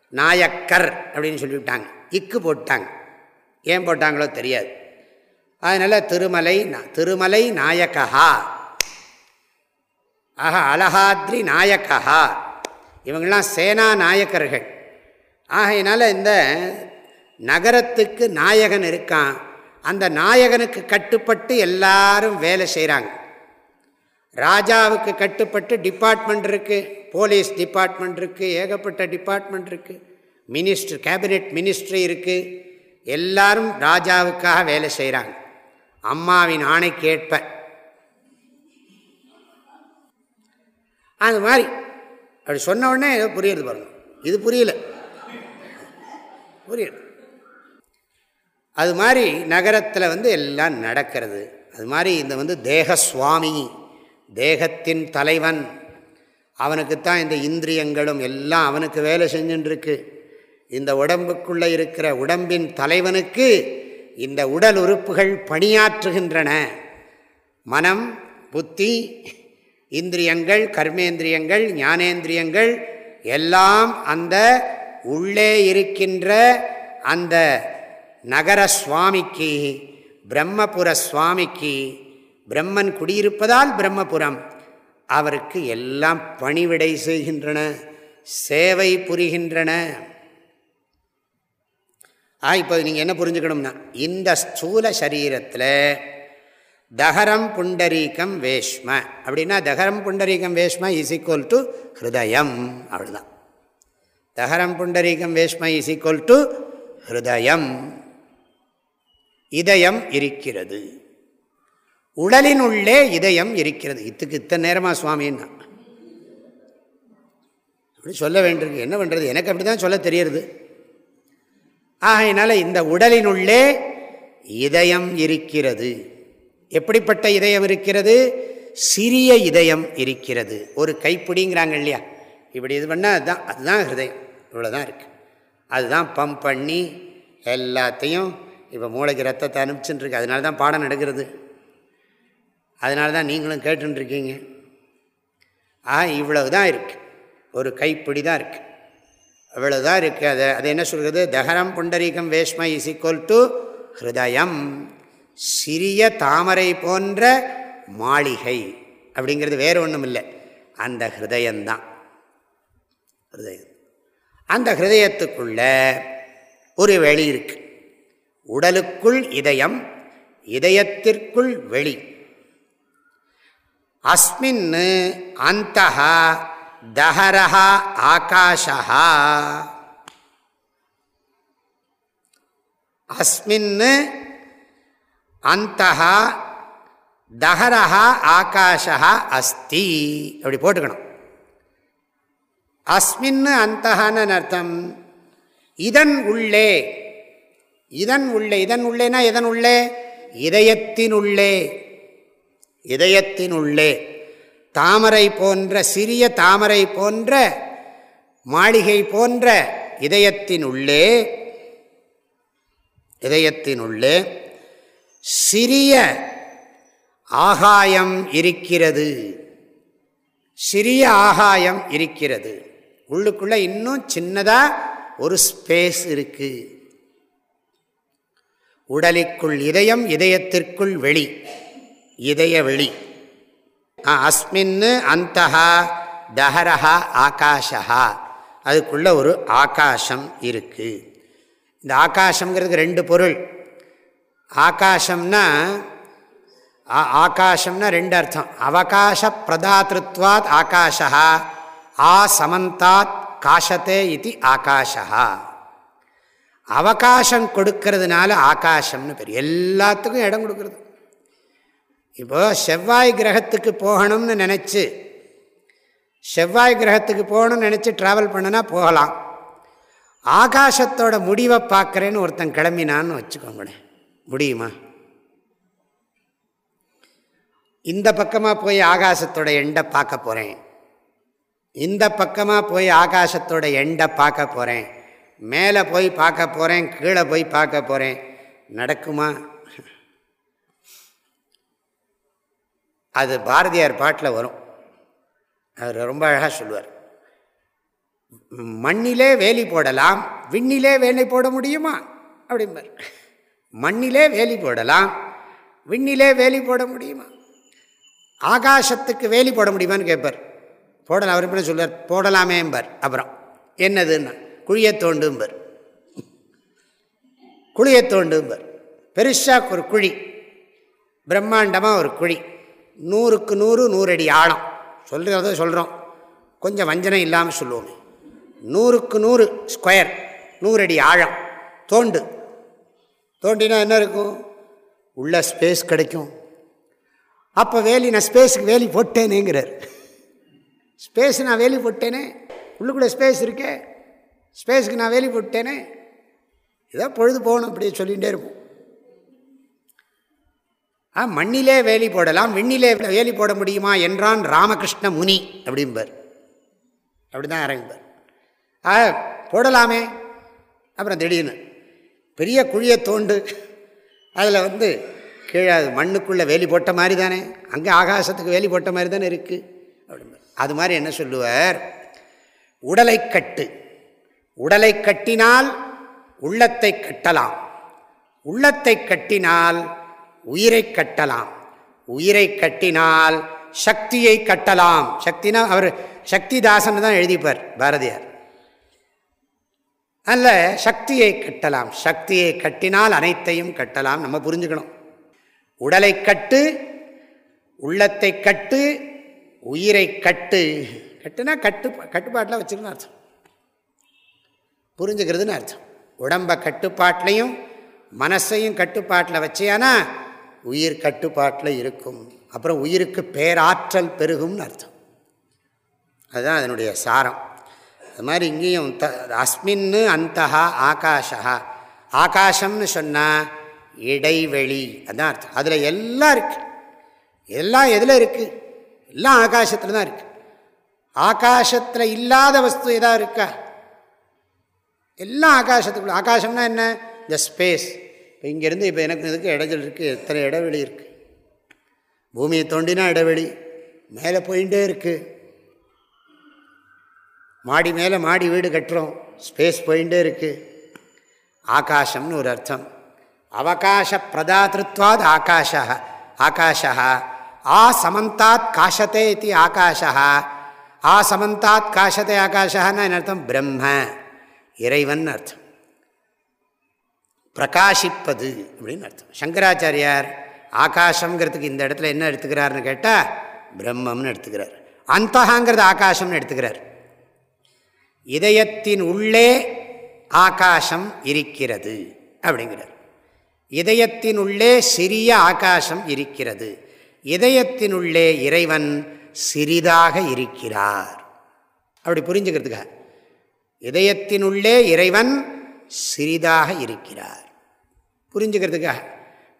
நாயக்கர் அப்படின்னு சொல்லிவிட்டாங்க. இக்கு போட்டாங்க. ஏன் போட்டாங்களோ தெரியாது. அதனால் திருமலை திருமலை நாயக்கா ஆஹா அலஹாத்ரி நாயக்கா இவங்கெல்லாம் சேனா நாயக்கர்கள். ஆகையினால இந்த நகரத்துக்கு நாயகன் இருக்கான். அந்த நாயகனுக்கு கட்டுப்பட்டு எல்லாரும் வேலை செய்கிறாங்க ராஜாவுக்கு கட்டுப்பட்டு டிபார்ட்மெண்ட் இருக்குது போலீஸ் டிபார்ட்மெண்ட் இருக்குது ஏகப்பட்ட டிபார்ட்மெண்ட் இருக்குது மினிஸ்டர் கேபினெட் மினிஸ்ட்ரி இருக்குது எல்லாரும் ராஜாவுக்காக வேலை செய்கிறாங்க அம்மாவின் ஆணை கேட்ப அது மாதிரி அப்படி சொன்ன உடனே ஏதோ புரியுது பாருங்க. இது புரியல. புரியுது அது மாதிரி நகரத்தில் வந்து எல்லாம் நடக்கிறது. அது மாதிரி இந்த வந்து தேக சுவாமி தேகத்தின் தலைவன் அவனுக்குத்தான் இந்த இந்திரியங்களும் எல்லாம் அவனுக்கு வேலை செஞ்சுட்டுருக்கு இந்த உடம்புக்குள்ளே இருக்கிற உடம்பின் தலைவனுக்கு இந்த உடல் உறுப்புகள் பணியாற்றுகின்றன. மனம் புத்தி இந்திரியங்கள் கர்மேந்திரியங்கள் ஞானேந்திரியங்கள் எல்லாம் அந்த உள்ளே இருக்கின்ற அந்த நகர சுவாமிக்கு பிரம்மபுர சுவாமிக்கு பிரம்மன் குடியிருப்பதால் பிரம்மபுரம் அவருக்கு எல்லாம் பணிவிடை செய்கின்றன சேவை புரிகின்றன. ஆ இப்போ நீங்கள் என்ன புரிஞ்சுக்கணும்னா இந்த ஸ்தூல சரீரத்தில் தகரம் புண்டரீகம் வேஷ்ம. அப்படின்னா தகரம் புண்டரீகம் வேஷ்ம இஸ் ஈக்குவல் டு ஹிருதயம். அவ்வளோதான் தகரம் புண்டரீகம் வேஷ்மை இஸ் ஈக்குவல் டு ஹிருதயம். இதயம் இருக்கிறது. உடலின் உள்ளே இதயம் இருக்கிறது. இத்துக்கு இத்தனை நேரமா சுவாமின்னா? அப்படி சொல்ல வேண்டியிருக்கு. என்ன பண்ணுறது எனக்கு அப்படி தான் சொல்ல தெரியறது ஆகையினால இந்த உடலினுள்ளே இதயம் இருக்கிறது. எப்படிப்பட்ட இதயம் இருக்கிறது? சிறிய இதயம் இருக்கிறது. ஒரு கைப்பிடிங்கிறாங்க இல்லையா? இப்படி இது பண்ணால் அதுதான் அதுதான் ஹிருதயம். இவ்வளோதான் இருக்குது அதுதான் பம்ப் பண்ணி எல்லாத்தையும் இப்போ மூளைக்கு ரத்தத்தை அனுப்பிச்சுட்டுருக்கு அதனால தான் பாடம் நடக்கிறது. அதனால தான் நீங்களும் கேட்டுருக்கீங்க ஆ இவ்வளவு தான் இருக்குது ஒரு கைப்பிடி தான் இருக்குது அவ்வளோதான் இருக்குது அதை அது என்ன சொல்கிறது தகரம் புண்டரீகம் வேஷ்ம இஸ் ஈக்குவல் டு ஹிருதயம். சிறிய தாமரை போன்ற மாளிகை அப்படிங்கிறது வேறு ஒன்றும் இல்லை அந்த ஹிருதயந்தான் ஹிருதயம். அந்த ஹிருதயத்துக்குள்ள ஒரு வெளி இருக்கு. உடலுக்குள் இதயம் இதயத்திற்குள் வெளி. அஸ்மின் அந்த தஹரஹா ஆகாஷா அஸ்மின் அந்த தஹரஹா ஆகாஷா அஸ்தி. அப்படி போட்டுக்கணும். அஸ்மின்னு அந்தஹான்னு அர்த்தம். இதன் உள்ளே இதன் உள்ளே இதன் உள்ளேனா எதன் உள்ளே? இதயத்தினுள்ளே இதயத்தினுள்ளே தாமரை போன்ற சிறிய தாமரை போன்ற மாளிகை போன்ற இதயத்தினுள்ளே இதயத்தினுள்ளே சிறிய ஆகாயம் இருக்கிறது. சிறிய ஆகாயம் இருக்கிறது. உள்ளுக்குள்ளே இன்னும் சின்னதாக ஒரு ஸ்பேஸ் இருக்குது உடலுக்குள் இதயம் இதயத்திற்குள் வெளி. இதய வெளி. அஸ்மின்னு அந்த தஹரஹா ஆகாஷா அதுக்குள்ள ஒரு ஆகாசம் இருக்குது இந்த ஆகாசங்கிறதுக்கு ரெண்டு பொருள். ஆகாசம்னா ஆகாசம்னா ரெண்டு அர்த்தம். அவகாச பிரதாத்திருவாத் ஆகாஷா ஆ சமந்தாத் காஷத்தே இது ஆகாஷா அவகாசம் கொடுக்கறதுனால ஆகாசம்னு பேர். எல்லாத்துக்கும் இடம் கொடுக்கறது. இப்போது செவ்வாய் கிரகத்துக்கு போகணும்னு நினச்சி செவ்வாய் கிரகத்துக்கு போகணும்னு நினச்சி ட்ராவல் பண்ணனா போகலாம். ஆகாசத்தோட முடிவை பார்க்குறேன்னு ஒருத்தன் கிளம்பினான்னு வச்சுக்கோங்களேன். முடியுமா? இந்த பக்கமாக போய் ஆகாசத்தோட எண்டை பார்க்க போகிறேன் இந்த பக்கமாக போய் ஆகாசத்தோட எண்டை பார்க்க போகிறேன் மேலே போய் பார்க்க போகிறேன் கீழே போய் பார்க்க போகிறேன் நடக்குமா? அது பாரதியார் பாட்டில் வரும். அவர் ரொம்ப அழகாக சொல்லுவார். மண்ணிலே வேலி போடலாம் விண்ணிலே வேலை போட முடியுமா? அப்படிம்பார். மண்ணிலே வேலி போடலாம் விண்ணிலே வேலி போட முடியுமா? ஆகாசத்துக்கு வேலி போட முடியுமான்னு கேட்பார். போடலாம் அவர் எப்படி சொல்கிறார் போடலாமேம்பர் அப்புறம் என்னதுன்னா குழியை தோண்டும்பர் குழியை தோண்டும்பர் பெருசாக ஒரு குழி பிரம்மாண்டமாக ஒரு குழி. நூறுக்கு நூறு நூறு அடி ஆழம். சொல்கிறத சொல்கிறோம் கொஞ்சம் வஞ்சனை இல்லாமல் சொல்லுவோமே. நூறுக்கு நூறு ஸ்கொயர் நூறு அடி ஆழம். தோண்டு. தோண்டினா என்ன இருக்கும்? உள்ள ஸ்பேஸ் கிடைக்கும். அப்போ வேலி நான் ஸ்பேஸுக்கு வேலி போட்டேனேங்கிறார். ஸ்பேஸ் நான் வேலி போட்டேனே. உள்ளுக்குள்ளே ஸ்பேஸ் இருக்கே. ஸ்பேஸுக்கு நான் வேலி போட்டேனே. ஏதோ பொழுது போகணும் அப்படி சொல்லிகிட்டே இருப்போம். ஆ மண்ணிலே வேலி போடலாம் விண்ணிலே வேலி போட முடியுமா என்றான் ராமகிருஷ்ண முனி அப்படிம்பார். அப்படி தான் ஆரம்பிப்பார் ஆ போடலாமே. அப்புறம் திடீர்னு பெரிய குழியை தோண்டு அதில் வந்து கீழே அது மண்ணுக்குள்ளே வேலி போட்ட மாதிரி தானே. அங்கே ஆகாசத்துக்கு வேலி போட்ட மாதிரி தானே இருக்குது அப்படிம்பார். அது மாதிரி என்ன சொல்லுவார்? உடலை கட்டு. உடலை கட்டினால் உள்ளத்தை கட்டலாம். உள்ளத்தை கட்டினால் உயிரை கட்டலாம். உயிரை கட்டினால் சக்தியை கட்டலாம். சக்தினா அவர் சக்தி தாசன் தான் எழுதிப்பார் பாரதியார். அல்ல சக்தியை கட்டலாம். சக்தியை கட்டினால் அனைத்தையும் கட்டலாம். நம்ம புரிஞ்சுக்கணும். உடலை கட்டு உள்ளத்தை கட்டு உயிரை கட்டு கட்டுனா கட்டு கட்டுப்பாட்டில் வச்சுக்கணும் அர்த்தம். புரிஞ்சுக்கிறதுன்னு அர்த்தம். உடம்பை கட்டுப்பாட்டிலையும் மனசையும் கட்டுப்பாட்டில் வச்சியானா உயிர் கட்டுப்பாட்டில் இருக்கும். அப்புறம் உயிருக்கு பேராற்றல் பெருகும்னு அர்த்தம். அதுதான் அதனுடைய சாரம். அது மாதிரி இங்கேயும் த அஸ்மின்னு அந்தஹா ஆகாஷா ஆகாஷம்னு சொன்னால் இடைவெளி. அதுதான் அர்த்தம். அதில் எல்லாம் இருக்குது எல்லாம் எதில் இருக்குது எல்லாம் ஆகாசத்தில் தான் இருக்குது ஆகாசத்தில் இல்லாத வஸ்து எதாவது இருக்கா? எல்லாம் ஆகாசத்துக்குள்ள ஆகாசம்னா என்ன? இந்த ஸ்பேஸ் இப்போ இங்கேருந்து இப்போ எனக்கு இதுக்கு இடைஞ்சல் இருக்குது எத்தனை இடைவெளி இருக்குது பூமியை தோண்டினா இடைவெளி மேலே போயிட்டே இருக்குது மாடி மேலே மாடி வீடு கட்டுறோம் ஸ்பேஸ் போயிட்டே இருக்குது ஆகாசம்னு ஒரு அர்த்தம். அவகாச பிரதாத்திருத்வாத் ஆகாஷா ஆகாஷா ஆ சமந்தாத் காஷத்தே இது ஆகாஷா ஆ சமந்தாத் காஷத்தை ஆகாஷான்னா என்ன அர்த்தம்? பிரம்ம. இறைவன் அர்த்தம். பிரகாஷிப்பது அப்படின்னு அர்த்தம். சங்கராச்சாரியார் ஆகாஷங்கிறதுக்கு இந்த இடத்துல என்ன எடுத்துக்கிறாருன்னு கேட்டால் பிரம்மம்னு எடுத்துக்கிறார். அந்தகாங்கிறது ஆகாசம்னு எடுத்துக்கிறார். இதயத்தின் உள்ளே ஆகாசம் இருக்கிறது அப்படிங்கிறார். இதயத்தின் உள்ளே சிறிய ஆகாசம் இருக்கிறது. இதயத்தினுள்ளே இறைவன் சிறிதாக இருக்கிறார். அப்படி புரிஞ்சுக்கிறதுக்காக. இதயத்தினுள்ளே இறைவன் சிறிதாக இருக்கிறார். புரிஞ்சுக்கிறதுக்காக.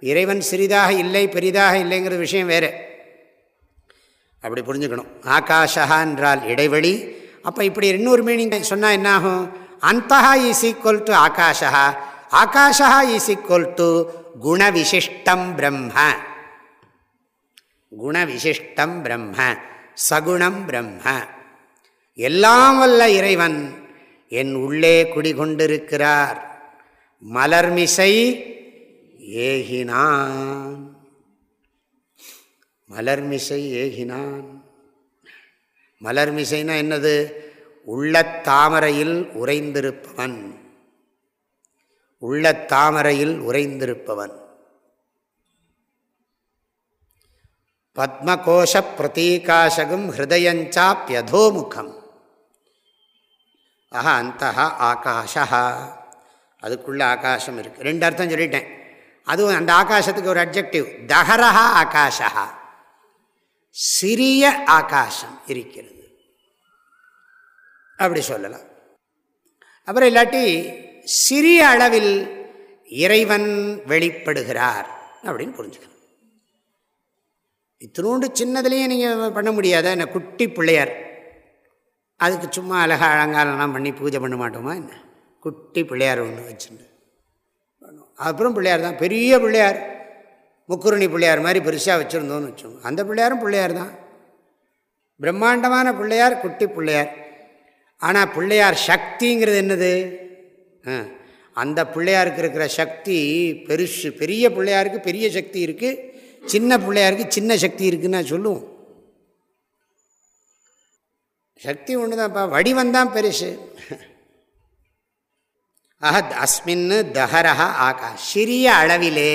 இறைவன் சிறிதாக இல்லை பெரிதாக இல்லைங்கிற விஷயம் வேறு. அப்படி புரிஞ்சுக்கணும். ஆகாஷா என்றால் இடைவெளி. அப்போ இப்படி இன்னொரு மீனிங் சொன்னால் என்னாகும்? அந்தஹா is equal to akasha akasha is equal to குணவிசிஷ்டம் பிரம்ம. குணவிசிஷ்டம் பிரம்ம சகுணம் பிரம்ம. எல்லாம் வல்ல இறைவன் என் உள்ளே குடிகொண்டிருக்கிறார். மலர்மிசை ஏகினான். மலர்மிசை ஏகினான். மலர்மிசைனா என்னது? உள்ள தாமரையில் உறைந்திருப்பவன். உள்ளத்தாமரையில் உறைந்திருப்பவன். பத்மகோஷ பிரதீகாசகம் ஹிருதயஞ்சாப்பியதோமுகம் ஆஹா அந்த ஆகாஷா அதுக்குள்ள ஆகாசம் இருக்குது ரெண்டு அர்த்தம் சொல்லிட்டேன். அதுவும் அந்த ஆகாசத்துக்கு ஒரு அப்ஜெக்டிவ் தஹரஹா ஆகாஷா சிறிய ஆகாசம் இருக்கிறது. அப்படி சொல்லலாம். அப்புறம் இல்லாட்டி சிறிய அளவில் இறைவன் வெளிப்படுகிறார் அப்படின்னு புரிஞ்சுக்கணும். இத்தினோண்டு சின்னதுலேயும் நீங்கள் பண்ண முடியாத? என்ன குட்டி பிள்ளையார். அதுக்கு சும்மா அழகாக அலங்காரம்லாம் பண்ணி பூஜை பண்ண மாட்டோமா என்ன? குட்டி பிள்ளையார் ஒன்று வச்சுட்டு. அப்புறம் பிள்ளையார் தான் பெரிய பிள்ளையார். முக்குருணி பிள்ளையார் மாதிரி பெருசாக வச்சுருந்தோன்னு வச்சோம் அந்த பிள்ளையாரும் பிள்ளையார் தான். பிரம்மாண்டமான பிள்ளையார் குட்டி பிள்ளையார். ஆனால் பிள்ளையார் சக்திங்கிறது என்னது? அந்த பிள்ளையாருக்கு இருக்கிற சக்தி பெருசு பெரிய பிள்ளையாருக்கு பெரிய சக்தி இருக்குது சின்ன பிள்ளையாருக்கு சின்ன சக்தி இருக்குன்னு நான் சொல்லுவோம். சக்தி ஒன்று தான்ப்பா வடிவந்தான் பெருசு. அஹத் அஸ்மின் தஹரஹ ஆகா சிறிய அளவிலே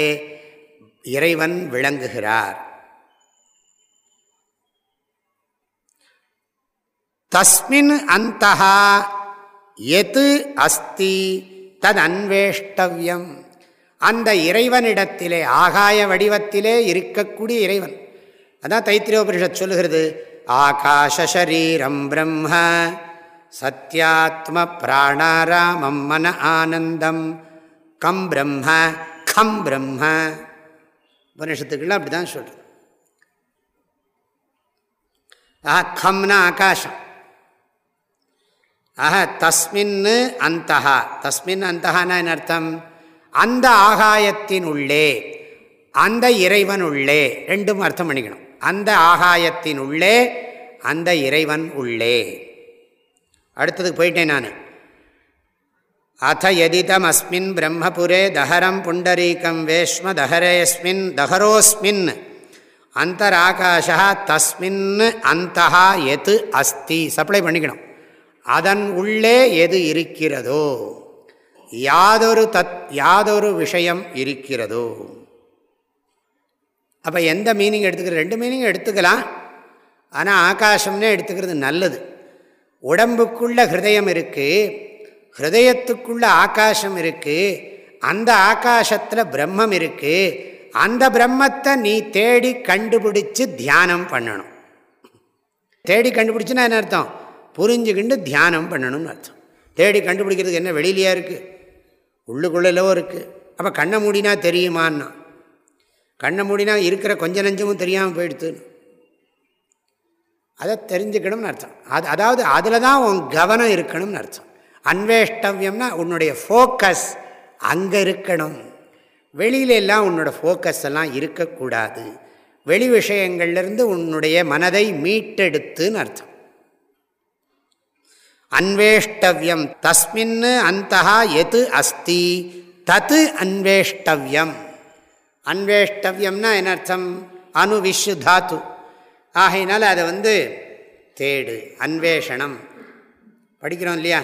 இறைவன் விளங்குகிறார். தஸ்மின் அந்த எது அஸ்தி தது அன்வேஷ்டவியம் அந்த இறைவனிடத்திலே ஆகாய வடிவத்திலே இருக்கக்கூடிய இறைவன். அதான் தைத்திரியோபனிஷத் சொல்லுகிறது ஆகாஷரீரம் பிரம்ம சத்யாத்ம பிராணாராமம் மன ஆனந்தம் கம் பிரம்ம கம் பிரம்ம. உபனிஷத்துக்குள்ள அப்படி தான் சொல்கிறது ஆஹா கம்னா ஆகாஷம் ஆஹ தஸ்மின் அந்தஹா. தஸ்மின் அந்தஹானா என்ன அர்த்தம்? அந்த ஆகாயத்தின் உள்ளே அந்த இறைவன் உள்ளே ரெண்டும் அர்த்தம் பண்ணிக்கணும். அந்த ஆகாயத்தின் உள்ளே அந்த இறைவன் உள்ளே. அடுத்ததுக்கு போயிட்டேன் நான். அத்த எதிதம் அஸ்மின் பிரம்மபுரே தஹரம் புண்டரீக்கம் வேஷ்ம தஹரேஸ்மின் தஹரோஸ்மின் அந்தராகாஷா தஸ்மின் அந்தஹா எது அஸ்தி? சப்ளை பண்ணிக்கணும். அதன் உள்ளே எது இருக்கிறதோ. யாதொரு தத் யாதொரு விஷயம் இருக்கிறதோ. அப்போ எந்த மீனிங் எடுத்துக்கிற ரெண்டு மீனிங் எடுத்துக்கலாம். ஆனால் ஆகாசம்னே எடுத்துக்கிறது நல்லது. உடம்புக்குள்ள ஹிருதயம் இருக்குது ஹிருதயத்துக்குள்ள ஆகாசம் இருக்குது அந்த ஆகாசத்தில் பிரம்மம் இருக்குது அந்த பிரம்மத்தை நீ தேடி கண்டுபிடிச்சு தியானம் பண்ணணும். தேடி கண்டுபிடிச்சுன்னா என்ன அர்த்தம்? புரிஞ்சுக்கிண்டு தியானம் பண்ணணும்னு அர்த்தம். தேடி கண்டுபிடிக்கிறதுக்கு என்ன வெளியிலையாக இருக்குது உள்ளுக்குள்ளலோ இருக்குது அப்போ கண்ணை மூடினா தெரியுமான்னா? கண்ணை மூடினா இருக்கிற கொஞ்ச நஞ்சமும் தெரியாமல் போயிடுத்துன்னு அதை தெரிஞ்சுக்கணும்னு அர்த்தம். அது அதாவது அதில் தான் உன் கவனம் இருக்கணும்னு அர்த்தம். அன்வேஷ்டவியம்னா உன்னுடைய ஃபோக்கஸ் அங்கே இருக்கணும். வெளியில எல்லாம் உன்னோட ஃபோக்கஸ் எல்லாம் இருக்கக்கூடாது. வெளி விஷயங்கள்லேருந்து உன்னுடைய மனதை மீட்டெடுத்துன்னு அர்த்தம். அன்வேஷ்டவியம் தஸ்மின் அந்த எது அஸ்தி? தத்து அன்வேஷ்டவியம். அன்வேஷ்டவியம்னா என்ன அர்த்தம்? அணுவிஷு தாத்து ஆகையினால அதை வந்து தேடு அன்வேஷணம். படிக்கிறோம் இல்லையா?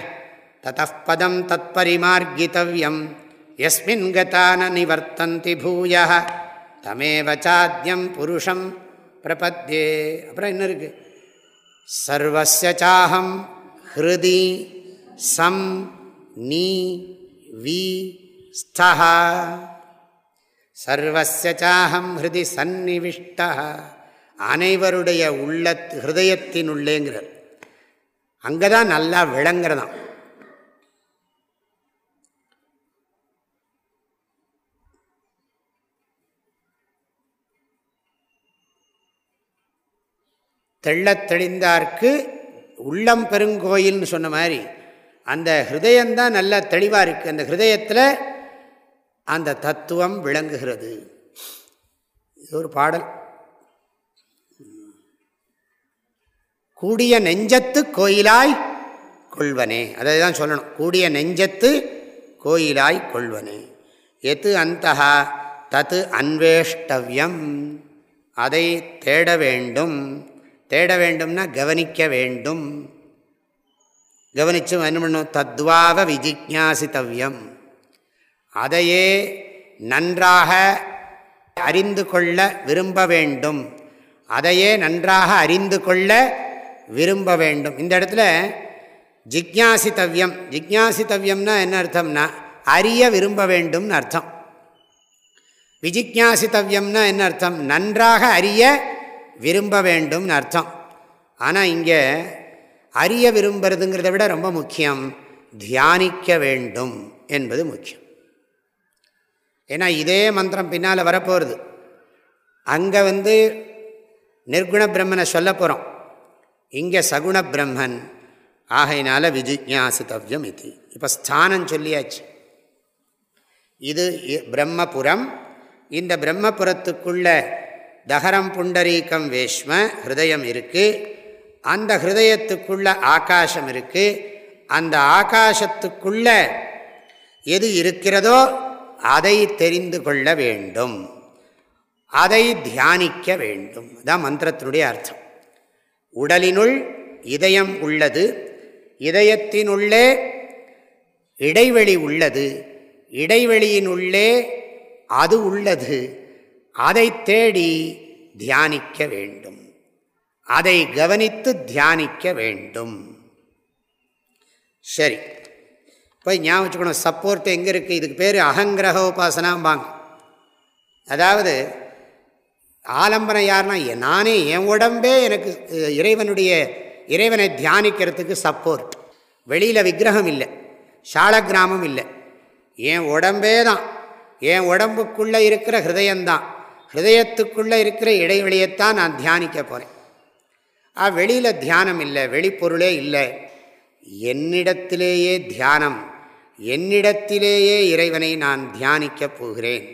தத்தப்பதம் தத் பரிமார்கித்தவியம் எஸ்மின் கதான நிவர்த்தந்தி பூய தமேவச்சாத்தியம் புருஷம் பிரபத்யே. அப்புறம் என்ன இருக்குது சர்வசாஹம் ஹிருதி சம் நீ வி ஸ்தா சர்வசாஹம் ஹிருதி சந்நிவிஷ்ட. அனைவருடைய உள்ள ஹிருதயத்தின் உள்ளேங்கிறார் அங்கே தான் நல்லா விளங்குறதாம் தெள்ளத் தெளிந்தார்க்கு உள்ளம் பெருங்கோயில்னு சொன்ன மாதிரி அந்த ஹிருதயந்தான் நல்லா தெளிவாக இருக்குது அந்த ஹிருதயத்தில் அந்த தத்துவம் விளங்குகிறது. இது ஒரு பாடல். கூடிய நெஞ்சத்து கோயிலாய் கொள்வனே. அதை தான் சொல்லணும். கூடிய நெஞ்சத்து கோயிலாய் கொள்வனே. எது அந்த தத்து அன்வேஷ்டவியம். அதை தேட வேண்டும். தேட வேண்டும்னா கவனிக்க வேண்டும். கவனித்து என்ன பண்ணும்? தத்வாவ விஜிக்யாசித்தவ்யம் அதையே நன்றாக அறிந்து கொள்ள விரும்ப வேண்டும். அதையே நன்றாக அறிந்து கொள்ள விரும்ப வேண்டும். இந்த இடத்துல ஜிக்யாசித்தவ்யம் ஜிக்யாசித்தவ்யம்னா என்ன அர்த்தம்னா அறிய விரும்ப வேண்டும்னு அர்த்தம். விஜிக்யாசித்தவ்யம்னா என்ன அர்த்தம்? நன்றாக அறிய விரும்ப வேண்டும்னு அர்த்தம். ஆனால் இங்கே அறிய விரும்புறதுங்கிறத விட ரொம்ப முக்கியம் தியானிக்க வேண்டும் என்பது முக்கியம். ஏன்னா இதே மந்திரம் பின்னால் வரப்போகிறது அங்கே வந்து நிர்குண பிரம்மனை சொல்ல போகிறோம் இங்கே சகுண பிரம்மன் ஆகையினால விஜிஜாசித்தவ்யம் இது. இப்போ ஸ்தானம் சொல்லியாச்சு. இது பிரம்மபுரம். இந்த பிரம்மபுரத்துக்குள்ள தகரம் புண்டரீகம் வேஷ்ம ஹிருதயம் இருக்குது அந்த ஹிருதயத்துக்குள்ள ஆகாசம் இருக்குது அந்த ஆகாசத்துக்குள்ள எது இருக்கிறதோ அதை தெரிந்து கொள்ள வேண்டும். அதை தியானிக்க வேண்டும். தான் மந்திரத்தினுடைய அர்த்தம். உடலினுள் இதயம் உள்ளது. இதயத்தினுள்ளே இடைவெளி உள்ளது. இடைவெளியினுள்ளே அது உள்ளது. அதை தேடி தியானிக்க வேண்டும். அதை கவனித்து தியானிக்க வேண்டும். சரி. போய் ஞாபகம் வச்சுக்கணும். சப்போர்ட் எங்கே இருக்குது இதுக்கு பேர் அகங்கிரக உபாசனாம்பாங்க அதாவது ஆலம்பனம் யாருன்னா நானே என் உடம்பே எனக்கு இறைவனுடைய இறைவனை தியானிக்கிறதுக்கு சப்போர்ட் வெளியில் விக்கிரகம் இல்லை. சால கிராமம் இல்லை. என் உடம்பே தான் என் உடம்புக்குள்ளே இருக்கிற ஹிருதயந்தான். ஹிருதயத்துக்குள்ளே இருக்கிற இடைவெளியைத்தான் நான் தியானிக்க போகிறேன் ஆ வெளியில் தியானம் இல்லை வெளிப்பொருளே இல்லை. என்னிடத்திலேயே தியானம் என்னிடத்திலேயே இறைவனை நான் தியானிக்கப் போகிறேன்.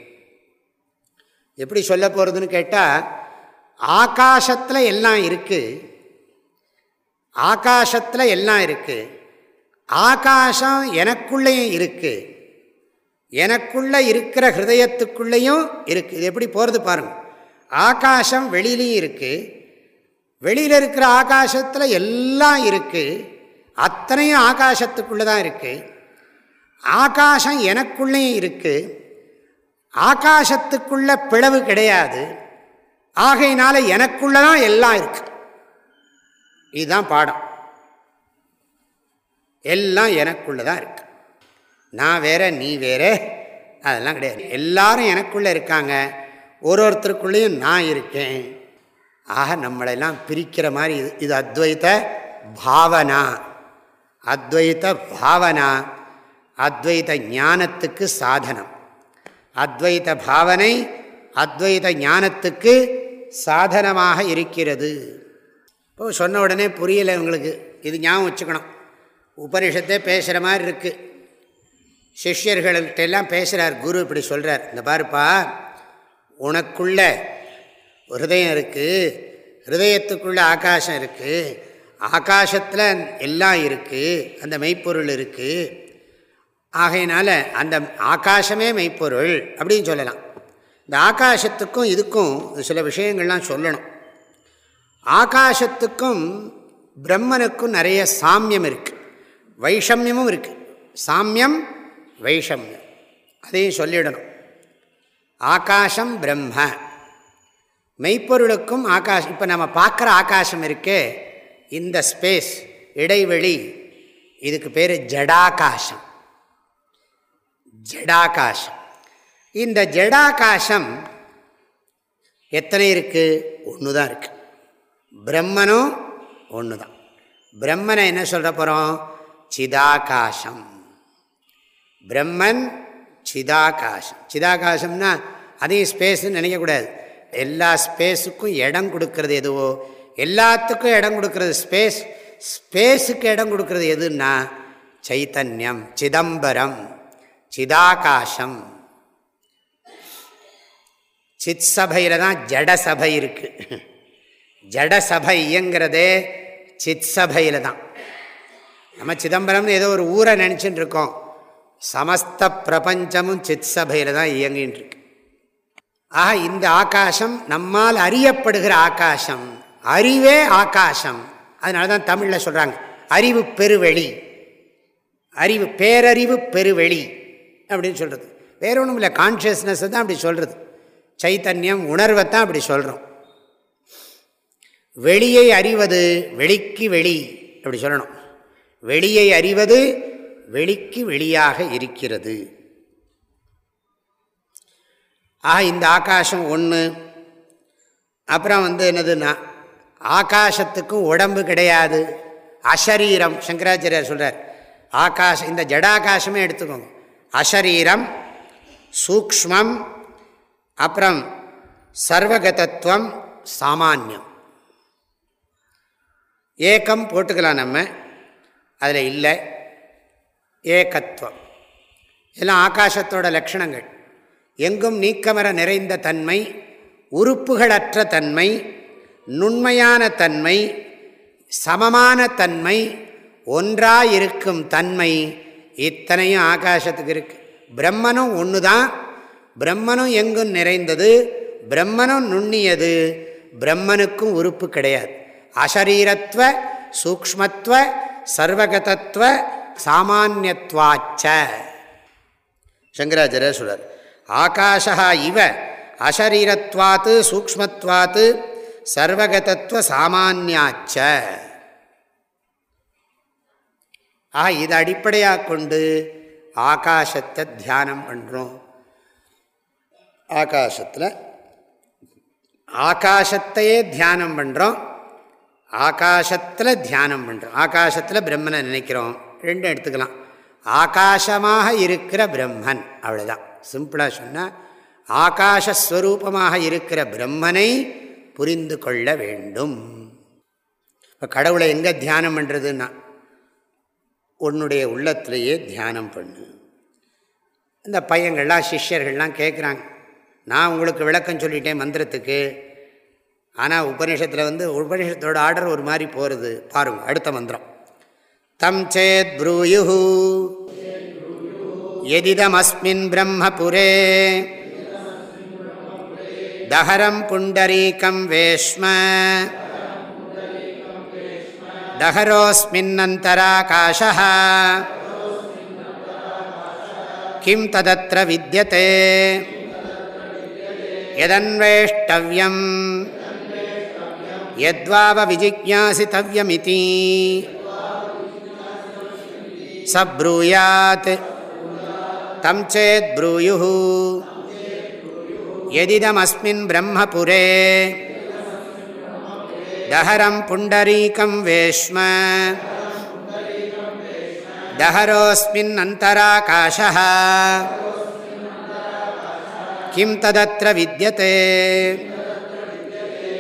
எப்படி சொல்ல போகிறதுன்னு கேட்டால் ஆகாசத்தில் எல்லாம் இருக்குது ஆகாசத்தில் எல்லாம் இருக்குது ஆகாசம் எனக்குள்ளேயும் இருக்குது எனக்குள்ளே இருக்கிற ஹிருதயத்துக்குள்ளேயும் இருக்குது இது எப்படி போகிறது பாருங்கள் ஆகாசம் வெளியிலையும் இருக்குது வெளியில் இருக்கிற ஆகாசத்தில் எல்லாம் இருக்குது அத்தனையும் ஆகாசத்துக்குள்ளே தான் இருக்குது ஆகாசம் எனக்குள்ளேயும் இருக்குது ஆகாசத்துக்குள்ள பிளவு கிடையாது. ஆகையினால எனக்குள்ள தான் எல்லாம் இருக்கு. இதுதான் பாடம். எல்லாம் எனக்குள்ள தான் இருக்கு. நான் வேற நீ வேற அதெல்லாம் கிடையாது. எல்லாரும் எனக்குள்ளே இருக்காங்க. ஒரு ஒருத்தருக்குள்ளேயும் நான் இருக்கேன். ஆக நம்மளெல்லாம் பிரிக்கிற மாதிரி இது இது அத்வைத பாவனா. அத்வைத பாவனா. அத்வைத ஞானத்துக்கு சாதனம். அத்வைத பாவனை அத்வைத ஞானத்துக்கு சாதனமாக இருக்கிறது. இப்போ சொன்ன உடனே புரியலை உங்களுக்கு. இது ஞாபகம் வச்சுக்கணும். உபனிஷத்தே பேசுகிற மாதிரி இருக்குது சிஷ்யர்கள்கிட்ட எல்லாம் பேசுகிறார் குரு இப்படி சொல்கிறார் இந்த பாருப்பா உனக்குள்ள ஹிருதயம் இருக்குது ஹிருதயத்துக்குள்ளே ஆகாசம் இருக்குது ஆகாசத்தில் எல்லாம் இருக்குது அந்த மெய்ப்பொருள் இருக்குது ஆகையினால அந்த ஆகாசமே மெய்ப்பொருள் அப்படின்னு சொல்லலாம். இந்த ஆகாசத்துக்கும் இதுக்கும் சில விஷயங்கள்லாம் சொல்லணும். ஆகாசத்துக்கும் பிரம்மனுக்கும் நிறைய சாமியம் இருக்குது வைஷமியமும் இருக்குது சாமியம் வைஷமியம் அதையும் சொல்லிடணும். ஆகாசம் பிரம்ம. மெய்ப்பொருளுக்கும் ஆகாஷ் இப்போ நம்ம பார்க்குற ஆகாசம் இருக்கே இந்த ஸ்பேஸ் இடைவெளி இதுக்கு பேர் ஜடாகாசம் ஜடாகாசம் இந்த ஜடாகாசம் எத்தனை இருக்குது ஒன்று தான் இருக்குது பிரம்மனும் ஒன்று தான் பிரம்மனை என்ன சொல்கிற போகிறோம் சிதாகாசம் பிரம்மன் சிதாகாசம். சிதாகாசம்னா அதையும் ஸ்பேஸ்ன்னு நினைக்கக்கூடாது. எல்லா ஸ்பேஸுக்கும் இடம் கொடுக்கறது எதுவோ எல்லாத்துக்கும் இடம் கொடுக்கறது ஸ்பேஸ் ஸ்பேஸுக்கு இடம் கொடுக்கறது எதுன்னா சைத்தன்யம் சிதம்பரம் சிதாகாசம். சித் சபையில் தான் ஜடசபை இருக்குது ஜட இயங்கிறதே சித் சபையில் தான். நம்ம சிதம்பரம்னு ஏதோ ஒரு ஊரை நினச்சின்னு இருக்கோம். சமஸ்த பிரபஞ்சமும் சித் சபையில் தான் இயங்கின்னு இருக்கு ஆக இந்த ஆகாசம் நம்மால் அறியப்படுகிற ஆகாசம். அறிவே ஆகாசம். அதனால தான் தமிழில் சொல்கிறாங்க அறிவு பெருவெளி. அறிவு பேரறிவு பெருவெளி அப்படின்னு சொல்கிறது வேற ஒன்றும் இல்லை கான்ஷியஸ்னஸ் தான் அப்படி சொல்கிறது சைத்தன்யம் உணர்வை தான் அப்படி சொல்கிறோம் வெளியை அறிவது வெளிக்கு வெளி அப்படி சொல்லணும். வெளியை அறிவது வெளிக்கு வெளியாக இருக்கிறது. ஆக இந்த ஆகாசம் ஒன்று அப்புறம் வந்து என்னதுன்னா ஆகாசத்துக்கும் உடம்பு கிடையாது. அசரீரம் சங்கராச்சாரியார் சொல்கிறார் ஆகாஷ் இந்த ஜடாகாசமே எடுத்துக்கோங்க. அசரீரம் சூக்மம் அப்புறம் சர்வகதத்துவம் சாமானியம். ஏக்கம் போட்டுக்கலாம் நம்ம. அதில் இல்லை. ஏகத்துவம். இதெல்லாம் ஆகாசத்தோட லட்சணங்கள். எங்கும் நீக்கமர நிறைந்த தன்மை உறுப்புகளற்ற தன்மை நுண்மையான தன்மை சமமான தன்மை ஒன்றாயிருக்கும் தன்மை இத்தனையும் ஆகாசத்துக்கு இருக்குது பிரம்மனும் ஒன்று தான் பிரம்மனும் எங்கும் நிறைந்தது பிரம்மனும் நுண்ணியது பிரம்மனுக்கும் உறுப்பு கிடையாது. அசரீரத்துவ சூக்மத்துவ சர்வகதத்துவ சாமானியத்வாச்ச. சங்கராச்சாரியர் சொல்றார் ஆகாஷா இவ அசரீரத்வாத்து சூக்மத்வாத்து சர்வகதத்துவ சாமானியாச்ச. ஆ இதை அடிப்படையாக கொண்டு ஆகாசத்தை தியானம் பண்ணுறோம் ஆகாசத்தில் ஆகாசத்தையே தியானம் பண்ணுறோம் ஆகாசத்தில் தியானம் பண்ணுறோம் ஆகாசத்தில் பிரம்மனை நினைக்கிறோம். ரெண்டும் எடுத்துக்கலாம். ஆகாசமாக இருக்கிற பிரம்மன் அவ்வளோதான் சிம்பிளாக சொன்னால் ஆகாஷஸ்வரூபமாக இருக்கிற பிரம்மனை புரிந்து கொள்ள வேண்டும். இப்போ கடவுளை எங்கே தியானம் பண்ணுறதுன்னா உன்னுடைய உள்ளத்திலேயே தியானம் பண்ணு. இந்த பையங்கள்லாம் சிஷ்யர்கள்லாம் கேட்குறாங்க நான் உங்களுக்கு விளக்கம் சொல்லிட்டேன் மந்திரத்துக்கு. ஆனால் உபநிஷத்தில் வந்து உபநிஷத்தோட ஆர்டர் ஒரு மாதிரி போகிறது பாருங்கள் அடுத்த மந்திரம். தம் சேத் ப்ரூயு எதிதமஸ்மின் பிரம்மபுரே தஹரம் புண்டரீகம் வேஷ்ம दहरोऽस्मिन्नन्तराकाशः किं तदत्र विद्यते यदन्वेष्टव्यम् यद्वावविजिज्ञासितव्यमिति स ब्रूयात् तं चेद्ब्रूयुः यदिदमस्मिन् ब्रह्मपुरे दहरं पुण्डरीकं वेश्म दहरोऽस्मिन्नन्तराकाशः किं तदत्र विद्यते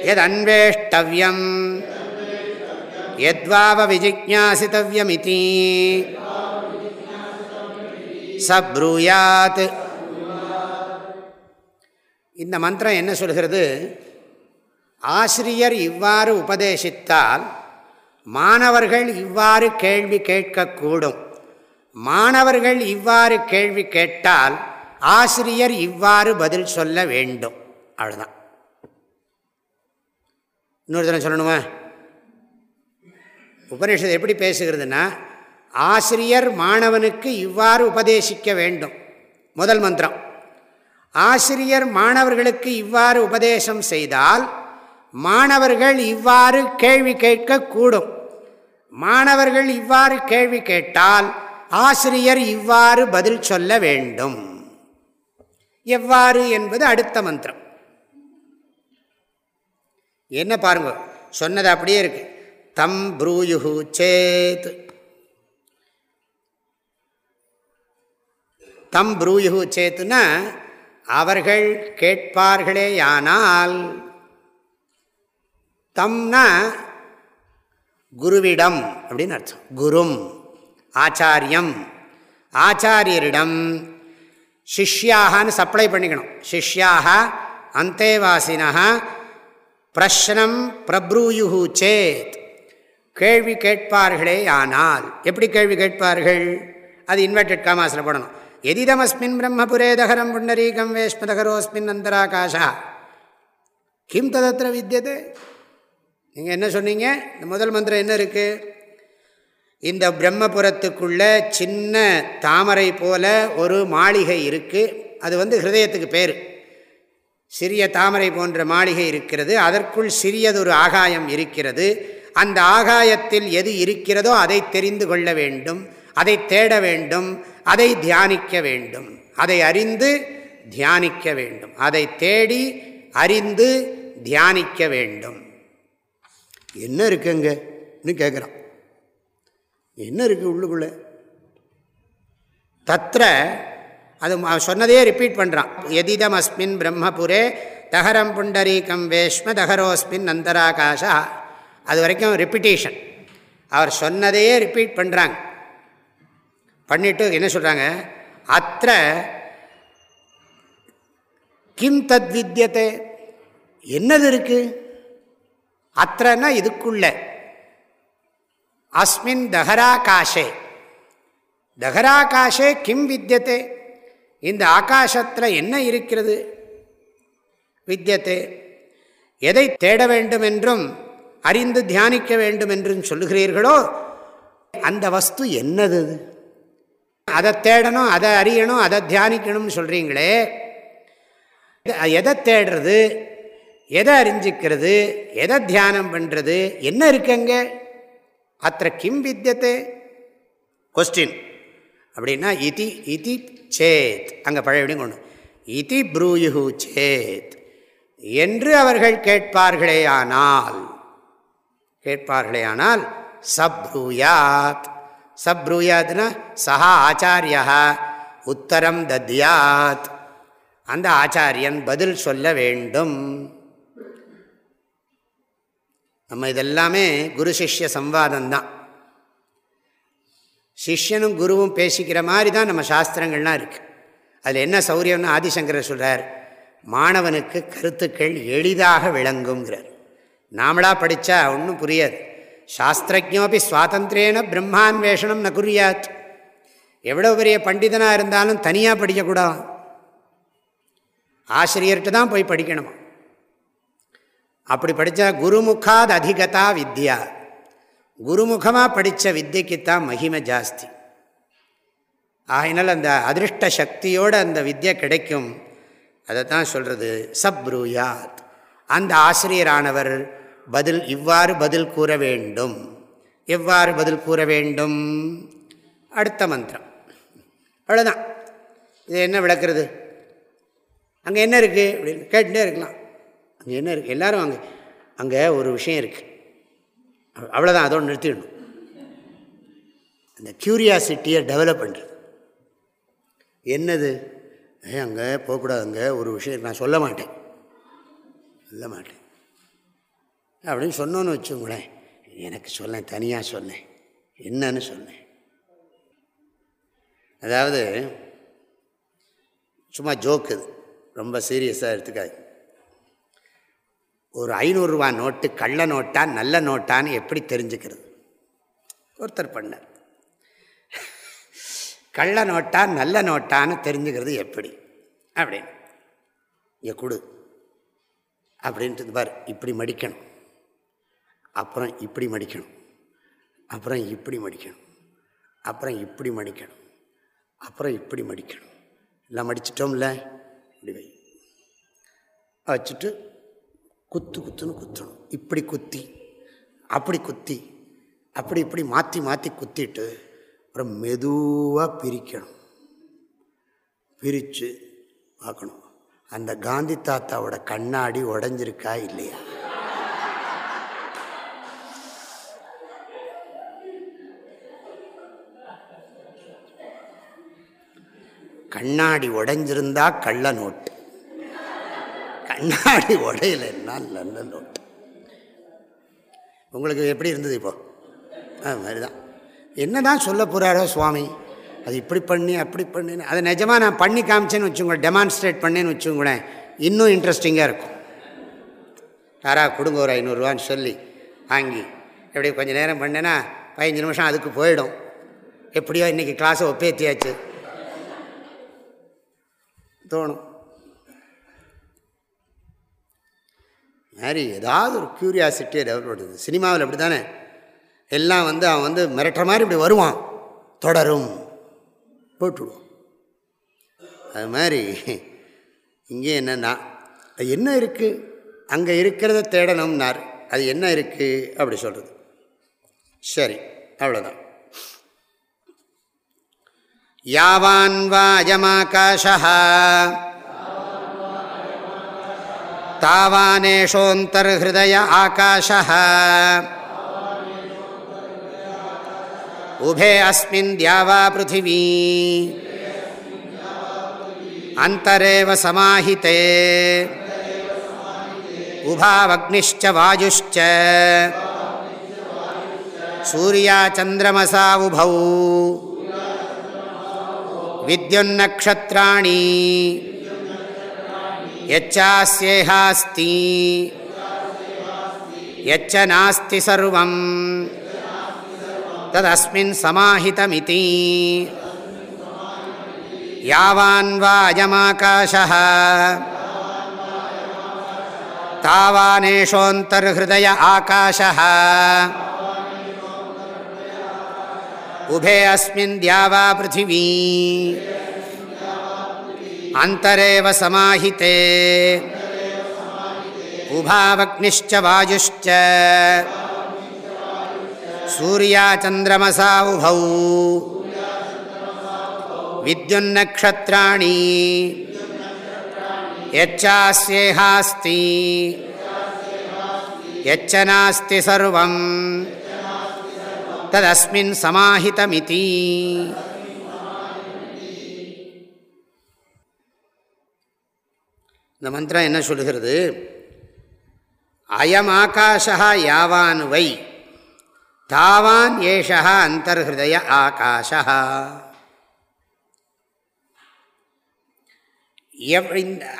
यदन्वेष्टव्यं यद्वावविजिज्ञासितव्यमिति ச இந்த மந்திரம் என்ன சொல்கிறது? ஆசிரியர் இவ்வாறு உபதேசித்தால் மாணவர்கள் இவ்வாறு கேள்வி கேட்கக்கூடும். மாணவர்கள் இவ்வாறு கேள்வி கேட்டால் ஆசிரியர் இவ்வாறு பதில் சொல்ல வேண்டும். அவ்வளோதான் இன்னொரு தினம் சொல்லணுமா? உபநிஷத்து எப்படி பேசுகிறதுன்னா ஆசிரியர் மாணவனுக்கு இவ்வாறு உபதேசிக்க வேண்டும். முதல் மந்திரம். ஆசிரியர் மாணவர்களுக்கு இவ்வாறு உபதேசம் செய்தால் மாணவர்கள் இவ்வாறு கேள்வி கேட்கக்கூடும். மாணவர்கள் இவ்வாறு கேள்வி கேட்டால் ஆசிரியர் இவ்வாறு பதில் சொல்ல வேண்டும். எவ்வாறு என்பது அடுத்த மந்திரம். என்ன பாருங்க சொன்னது அப்படியே இருக்கு. தம் ப்ரூயுஹூ சேத். தம் ப்ரூயுகு சேத்துனா அவர்கள் கேட்பார்களேயானால் தம்னா குருவிடம் அப்படின்னு அர்த்தம். குரும் ஆச்சாரியம். ஆச்சாரியரிடம் சிஷ்யாகான்னு சப்ளை பண்ணிக்கணும். சிஷ்யாக அந்தேவாசினா பிரஷ்னம் பிரப்ரூயு சேத். கேள்வி கேட்பார்களே ஆனால் எப்படி கேள்வி கேட்பார்கள்? அது இன்வெர்டட் காமாஸில் போடணும். எதிதமஸ்மின் பிரம்மபுரே தகரம் புண்டரீகம் வேஷ்மதகரோஸ்மின் அந்தராகாஷா. கிம் ததத்திர வித்தியது நீங்கள் என்ன சொன்னீங்க? இந்த முதல் மந்திரம் என்ன இருக்குது இந்த பிரம்மபுரத்துக்குள்ள சின்ன தாமரை போல ஒரு மாளிகை இருக்குது அது வந்து ஹிருதயத்துக்கு பேர். சிறிய தாமரை போன்ற மாளிகை இருக்கிறது. அதற்குள் சிறியதொரு ஆகாயம் இருக்கிறது. அந்த ஆகாயத்தில் எது இருக்கிறதோ அதை தெரிந்து கொள்ள வேண்டும். அதை தேட வேண்டும். அதை தியானிக்க வேண்டும். அதை அறிந்து தியானிக்க வேண்டும். அதை தேடி அறிந்து தியானிக்க வேண்டும். என்ன இருக்குங்க கேட்குறான் என்ன இருக்குது உள்ளுக்குள்ளே? தத்திர அது சொன்னதே ரிப்பீட் பண்ணுறான் எதிதம் அஸ்மின் பிரம்மபுரே தகரம் புண்டரீகம் வேஷ்ம தகரோஸ்மின் நந்தராகாஷா. அது வரைக்கும் ரிப்பிட்டேஷன் அவர் சொன்னதையே ரிப்பீட் பண்ணுறாங்க பண்ணிவிட்டு என்ன சொல்கிறாங்க அத்த கிம் தத் வித்தியத்தை என்னது இருக்குது அத்தனா இதுக்குள்ள. அஸ்மின் தஹராகாஷே. தஹராகாஷே கிம் வித்தியதே இந்த ஆகாசத்தில் என்ன இருக்கிறது? வித்தியத்தை எதை தேட வேண்டும் என்றும் அறிந்து தியானிக்க வேண்டும் என்றும் சொல்லுகிறீர்களோ அந்த வஸ்து என்னது அதை தேடணும் அதை அறியணும் அதை தியானிக்கணும்னு சொல்கிறீங்களே எதை தேடுறது எதை அறிஞ்சிக்கிறது எதை தியானம் பண்ணுறது என்ன இருக்குங்க அத்த கிம் வித்தியத்தை கொஸ்டின் அப்படின்னா இதி இதி சேத். அங்கே பழையபடியும் கொண்டு. இதி ப்ரூயு சேத். என்று அவர்கள் கேட்பார்களே ஆனால் கேட்பார்களே ஆனால் சப்ரூயாத். சப்ரூயாத்னா சஹா ஆச்சாரியா. உத்தரம் தத்யாத். அந்த ஆச்சாரியன் பதில் சொல்ல வேண்டும். நம்ம இதெல்லாமே குரு சிஷ்ய சம்வாதம்தான். சிஷ்யனும் குருவும் பேசிக்கிற மாதிரி தான் நம்ம சாஸ்திரங்கள்லாம் இருக்குது அதில் என்ன சௌரியம்னு ஆதிசங்கரர் சொல்கிறார் மாணவனுக்கு கருத்துக்கள் எளிதாக விளங்குங்கிறார் நாமளாக படித்தா ஒன்றும் புரியாது. சாஸ்திரஜோபி சுவாதந்திரேன பிரம்மான்வேஷனம் ந குறியாத் எவ்வளோ பெரிய பண்டிதனாக இருந்தாலும் தனியாக படிக்கக்கூடாது ஆசிரியர்கிட்ட தான் போய் படிக்கணுமா. அப்படி படித்தா குருமுகாத் அதிகதா வித்யா. குருமுகமாக படித்த வித்தியக்குத்தான் மகிமை ஜாஸ்தி. ஆகினால் அந்த அதிருஷ்ட சக்தியோடு அந்த வித்யை கிடைக்கும். அதை தான் சொல்கிறது சப்ரூயாத். அந்த ஆசிரியரானவர் பதில் இவ்வாறு பதில் கூற வேண்டும். எவ்வாறு பதில் கூற வேண்டும்? அடுத்த மந்திரம். அவ்வளோதான் இது என்ன விளக்குறது? அங்கே என்ன இருக்குது அப்படின்னு கேட்டுட்டே இருக்கலாம். அங்கே என்ன இருக்குது எல்லோரும் அங்கே அங்கே ஒரு விஷயம் இருக்குது அவ்வளோதான் அதோடு நிறுத்திடணும். அந்த க்யூரியாசிட்டியை டெவலப் பண்ணுறது என்னது? ஏ அங்கே போகக்கூடாது. அங்கே ஒரு விஷயம் நான் சொல்ல மாட்டேன். சொல்ல மாட்டேன். அப்படின்னு சொன்னோன்னு வச்சுங்களேன். எனக்கு சொன்னேன் தனியாக சொன்னேன். என்னன்னு சொன்னேன். அதாவது சும்மா ஜோக்கு ரொம்ப சீரியஸாக எடுத்துக்காது. ஒரு ஐநூறுரூவா நோட்டு கள்ள நோட்டா நல்ல நோட்டான்னு எப்படி தெரிஞ்சுக்கிறது? ஒருத்தர் பண்ணார். கள்ள நோட்டா நல்ல நோட்டான்னு தெரிஞ்சுக்கிறது எப்படி? அப்படின்னு. இங்கே கொடு. அப்படின்ட்டு பார் இப்படி மடிக்கணும். அப்புறம் இப்படி மடிக்கணும். அப்புறம் இப்படி மடிக்கணும். அப்புறம் இப்படி மடிக்கணும். அப்புறம் இப்படி மடிக்கணும். எல்லாம் மடிச்சிட்டோம்ல? இப்படி வை. வச்சுட்டு குத்து குத்துன்னு குத்தணும். இப்படி குத்தி அப்படி குத்தி அப்படி இப்படி மாற்றி மாற்றி குத்திட்டு அப்புறம் மெதுவாக பிரிக்கணும். பிரித்து பார்க்கணும். அந்த காந்தி தாத்தாவோட கண்ணாடி உடஞ்சிருக்கா இல்லையா? கண்ணாடி உடைஞ்சிருந்தா கள்ள நோட்டு. கண்ணாடி உடையலைன்னா நல்ல நோட்டு. உங்களுக்கு எப்படி இருந்தது இப்போ? அது மாதிரி தான் என்ன தான் சொல்ல போகிறாரோ சுவாமி அது இப்படி பண்ணி அப்படி பண்ணி அதை நிஜமாக நான் பண்ணி காமிச்சேன்னு வச்சுக்கோங்க டெமான்ஸ்ட்ரேட் பண்ணேன்னு வச்சுக்கோங்களேன் இன்னும் இன்ட்ரெஸ்டிங்காக இருக்கும். யாரா கொடுங்க ஒரு ஐநூறுரூவான்னு சொல்லி வாங்கி எப்படி கொஞ்சம் நேரம் பண்ணேன்னா பதினஞ்சு நிமிஷம் அதுக்கு போயிடும். எப்படியோ இன்றைக்கி கிளாஸை ஒப்பேத்தியாச்சு. தோணும். மாதிரி ஏதாவது ஒரு க்யூரியாசிட்டியை டெவலப் பண்ணுது. சினிமாவில் அப்படி தானே எல்லாம் வந்து அவன் வந்து மிரட்டுற மாதிரி இப்படி வருவான். தொடரும். போட்டுடுவோம் அது மாதிரி இங்கே என்னென்னா என்ன இருக்குது அங்கே இருக்கிறத தேடணும்னார். அது என்ன இருக்குது அப்படி சொல்கிறது சரி அவ்வளோதான் यावान् वायमाकाशः तावानेषोऽन्तर्हृदय आकाशः। उभे अस्मिन् द्यावा पृथिवी। अन्तरेव समाहिते। उभावग्निश्च वायुश्च। सूर्या चन्द्रमसा उभौ। विद्युन्नक्षत्राणि यच्चास्येहास्ति यच्च नास्ति सर्वं तदस्मिन् समाहितमिति यावान् वा अयमाकाशः तावानेषोऽन्तर्हृदय आकाशः उभे अस्मिन् द्यावा पृथिवी अन्तरेव समाहिते उभावग्निश्च वायुश्च सूर्याचन्द्रमसा उभौ विद्युन्नक्षत्राणि यच्चास्येहास्ति यच्च नास्ति सर्वं ததஸ்மின் சமாஹிதமிதி இந்த மந்திரம் என்ன சொல்லுகிறது? அயம் ஆகாஷா யாவான் வை தாவான் ஏஷா அந்தர்ஹய ஆகாஷா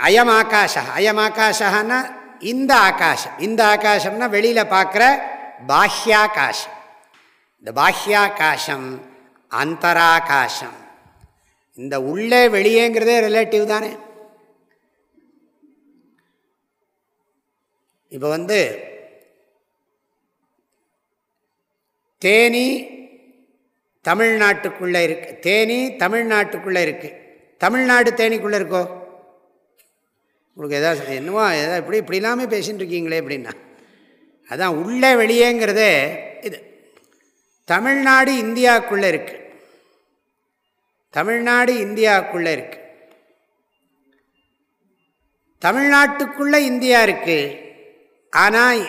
அயம் ஆகாஷா அயம் ஆகாஷான்னா இந்த ஆகாஷம் இந்த ஆகாசம்னா வெளியில் பார்க்குற பாஹ்யாகாஷம். இந்த பாஹ்யாகாசம் அந்தராகாசம். இந்த உள்ளே வெளியேங்கிறதே ரிலேட்டிவ் தானே. இப்போ வந்து தேனி தமிழ்நாட்டுக்குள்ளே இருக்கு. தேனி தமிழ்நாட்டுக்குள்ளே இருக்குது தமிழ்நாடு தேனிக்குள்ளே இருக்கோ? உங்களுக்கு எதாவது என்னவோ எதாவது இப்படி இப்படி இல்லாமல் பேசின்னு இருக்கீங்களே அப்படின்னா. அதான் உள்ளே வெளியேங்கிறதே இது. தமிழ்நாடு இந்தியாவுக்குள்ளே இருக்குது தமிழ்நாடு இந்தியாவுக்குள்ளே இருக்குது தமிழ்நாட்டுக்குள்ளே இந்தியா இருக்குது ஆனால்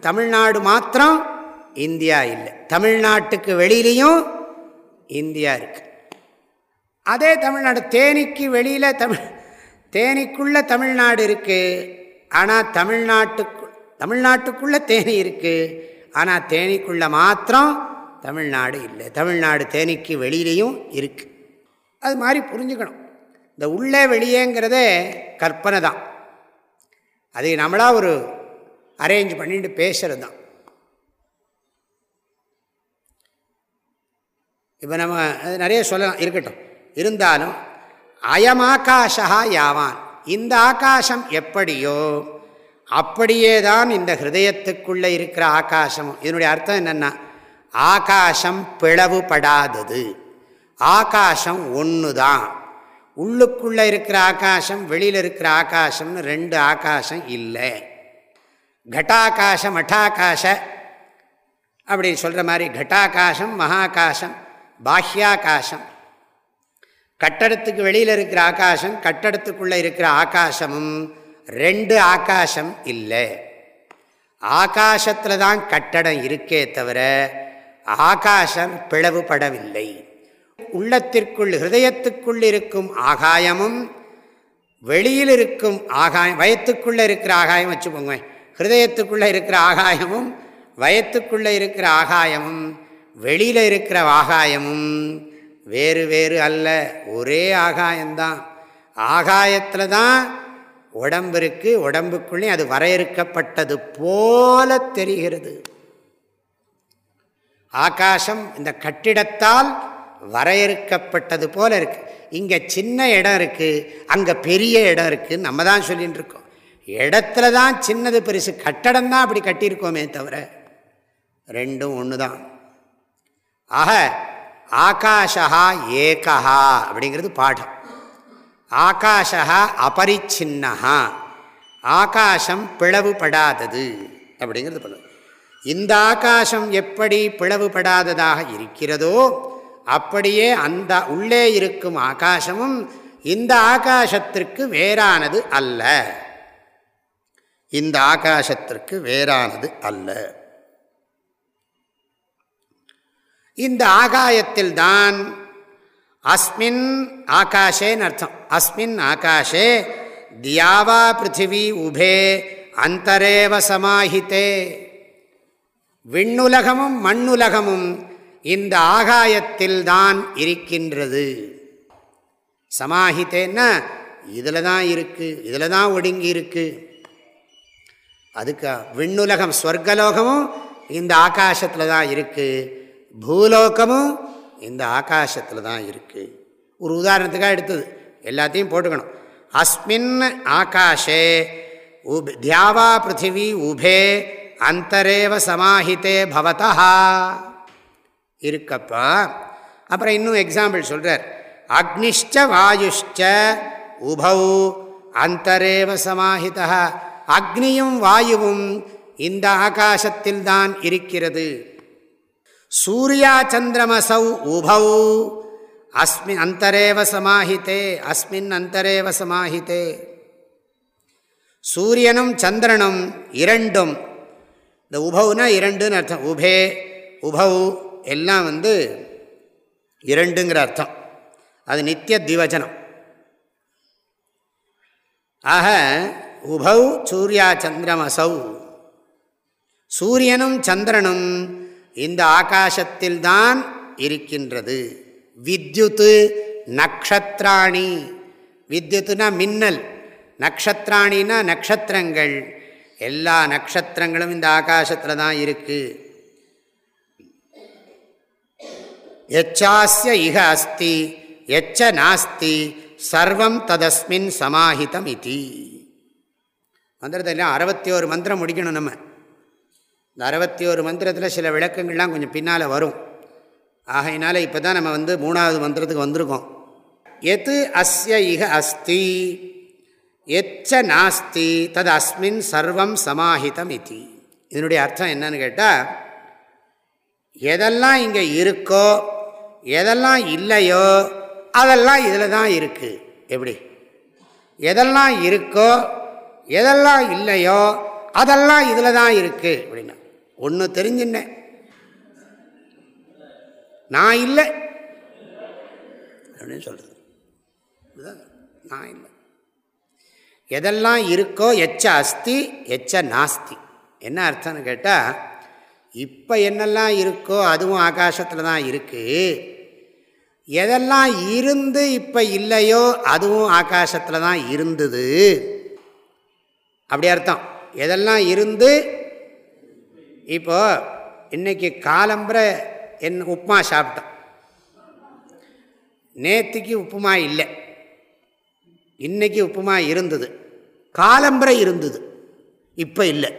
தமிழ்நாடு மாத்திரம் இந்தியா இல்லை. தமிழ்நாட்டுக்கு வெளியிலையும் இந்தியா இருக்குது அதே தமிழ்நாடு தேனிக்கு வெளியில் தமிழ் தேனிக்குள்ளே தமிழ்நாடு இருக்குது ஆனால் தமிழ்நாட்டுக்கு தமிழ்நாட்டுக்குள்ளே தேனி இருக்குது ஆனால் தேனிக்குள்ளே மாத்திரம் தமிழ்நாடு இல்லை. தமிழ்நாடு தேனிக்கு வெளியிலையும் இருக்குது அது மாதிரி புரிஞ்சுக்கணும். இந்த உள்ளே வெளியேங்கிறதே கற்பனை தான். அது நம்மளாக ஒரு அரேஞ்ச் பண்ணிட்டு பேசுகிறது தான். இப்போ நம்ம நிறைய சொல்லலாம். இருக்கட்டும். இருந்தாலும் அயமாகாஷா யாவான். இந்த ஆகாசம் எப்படியோ அப்படியே தான் இந்த ஹிருதயத்துக்குள்ளே இருக்கிற ஆகாசமும். இதனுடைய அர்த்தம் என்னென்னா ஆகாசம் பிளவுபடாதது. ஆகாசம் ஒன்று தான் உள்ளுக்குள்ளே இருக்கிற ஆகாசம் வெளியில் இருக்கிற ஆகாசம்னு ரெண்டு ஆகாசம் இல்லை. கட்டாகாசம் அட்டாகாச அப்படின்னு சொல்கிற மாதிரி கட்டாகாசம் மகாகாசம் பாஹ்யாகாசம். கட்டடத்துக்கு வெளியில் இருக்கிற ஆகாசம் கட்டடத்துக்குள்ளே இருக்கிற ஆகாசமும் ரெண்டு ஆகாசம் இல்லை. ஆகாசத்தில் தான் கட்டடம் இருக்கே தவிர ஆகாசம் பிளவுபடவில்லை. உள்ளத்திற்குள் ஹிருதயத்துக்குள் இருக்கும் ஆகாயமும் வெளியில் இருக்கும் ஆகாயம் வயத்துக்குள்ளே இருக்கிற ஆகாயம் வச்சுக்கோங்க ஹிருதயத்துக்குள்ளே இருக்கிற ஆகாயமும் வயத்துக்குள்ளே இருக்கிற ஆகாயமும் வெளியில் இருக்கிற ஆகாயமும் வேறு வேறு அல்ல. ஒரே ஆகாயம்தான். ஆகாயத்தில் தான் உடம்பு இருக்குது உடம்புக்குள்ளே அது வரையறுக்கப்பட்டது போல தெரிகிறது. ஆகாசம் இந்த கட்டிடத்தால் வரையறுக்கப்பட்டது போல இருக்குது இங்கே சின்ன இடம் இருக்குது அங்கே பெரிய இடம் இருக்குதுன்னு நம்ம தான் சொல்லிகிட்டு இருக்கோம். இடத்துல தான் சின்னது பெருசு கட்டடம் தான் அப்படி கட்டியிருக்கோமே தவிர ரெண்டும் ஒன்று தான் ஆக ஆகாஷா ஏகா அப்படிங்கிறது பாடம். ஆகாஷா அபரிச்சின்னா ஆகாசம் பிளவுபடாதது அப்படிங்கிறது பண்ணுவோம் இந்த ஆகாசம் எப்படி பிளவுபடாததாக இருக்கிறதோ அப்படியே அந்த உள்ளே இருக்கும் ஆகாசமும் இந்த ஆகாசத்திற்கு வேறானது அல்ல. இந்த ஆகாசத்திற்கு வேறானது அல்ல. இந்த ஆகாயத்தில் தான் அஸ்மின் ஆகாஷேன்னு அர்த்தம். அஸ்மின் ஆகாஷே தியாவா பிருத்திவி உபே அந்தரேவ சமாஹித்தே விண்ணுலகமும் மண்ணுலகமும் இந்த ஆகாயத்தில் தான் இருக்கின்றது. சமாஹித்தேன்னா இதில் தான் இருக்குது இதில் தான் ஒடுங்கி இருக்குது அதுக்கு விண்ணுலகம் ஸ்வர்கலோகமும் இந்த ஆகாசத்தில் தான் இருக்குது பூலோகமும் இந்த ஆகாசத்தில் தான் இருக்குது ஒரு உதாரணத்துக்காக எடுத்தது எல்லாத்தையும் போட்டுக்கணும். அஸ்மின் ஆகாஷே உப் தியாவா பிருத்திவி உபே அந்தரேவ சமாஹித்தே பவதா. இருக்கப்பா. அப்புறம் இன்னும் எக்ஸாம்பிள் சொல்கிறார் அக்னிஷ்ட வாயுஷ்ட உபௌ அந்தரேவ சமாஹிதா. அக்னியும் வாயுவும் இந்த ஆகாசத்தில்தான் இருக்கிறது. சூர்யா சந்திரமசௌ உபௌ அஸ்மின் அந்தரேவ சமாஹித்தே அஸ்மின் அந்தரேவ சமாஹித்தே சூரியனும் சந்திரனும் இரண்டும் இந்த உபவுனா இரண்டுன்னு அர்த்தம். உபே உபவு எல்லாம் வந்து இரண்டுங்கிற அர்த்தம். அது நித்திய திவச்சனம் ஆக உபௌ சூர்யா சந்திரமசௌ. சூரியனும் சந்திரனும் இந்த ஆகாசத்தில்தான் இருக்கின்றது. வித்யுத்து நக்ஷத்ராணி. வித்யுத்துனா மின்னல். நக்ஷத்ராணினா நக்ஷத்திரங்கள். எல்லா நக்ஷத்திரங்களும் இந்த ஆகாசத்தில் தான் இருக்குது எச்சாஸ்ய இக அஸ்தி எச்ச நாஸ்தி சர்வம் ததஸ்மின் சமாஹிதம் இதி. மந்திரத்தில் அறுபத்தி ஒரு மந்திரம் முடிக்கணும் நம்ம. இந்த அறுபத்தி ஒரு மந்திரத்தில் சில விளக்கங்கள்லாம் கொஞ்சம் பின்னால் வரும். ஆகையினால இப்போ தான் நம்ம வந்து மூணாவது மந்திரத்துக்கு வந்திருக்கோம். எது அஸ்ய இக அஸ்தி? எச்ச நாஸ்தி தது அஸ்மின் சர்வம் சமாஹிதம் இது இதனுடைய அர்த்தம் என்னன்னு கேட்டால் எதெல்லாம் இங்கே இருக்கோ எதெல்லாம் இல்லையோ அதெல்லாம் இதில் தான் இருக்குது எப்படி? எதெல்லாம் இருக்கோ எதெல்லாம் இல்லையோ அதெல்லாம் இதில் தான் இருக்குது அப்படின்னா. ஒன்று தெரிஞ்சுன்னேன் நான் இல்லை. அப்படின்னு சொல்கிறது நான் இல்லை. எதெல்லாம் இருக்கோ எச்ச அஸ்தி எச்ச நாஸ்தி. என்ன அர்த்தம்னு கேட்டால் இப்போ என்னெல்லாம் இருக்கோ அதுவும் ஆகாசத்தில் தான் இருக்குது எதெல்லாம் இருந்து இப்போ இல்லையோ அதுவும் ஆகாசத்தில் தான் இருந்தது. அப்படி அர்த்தம். எதெல்லாம் இருந்து இப்போ இன்றைக்கி காலம்புரை என் உப்புமா சாப்பிட்டோம். நேற்றுக்கு உப்புமா இல்லை. இன்றைக்கி உப்புமா இருந்தது. காலம்பரை இருந்தது. இப்போ இல்லை.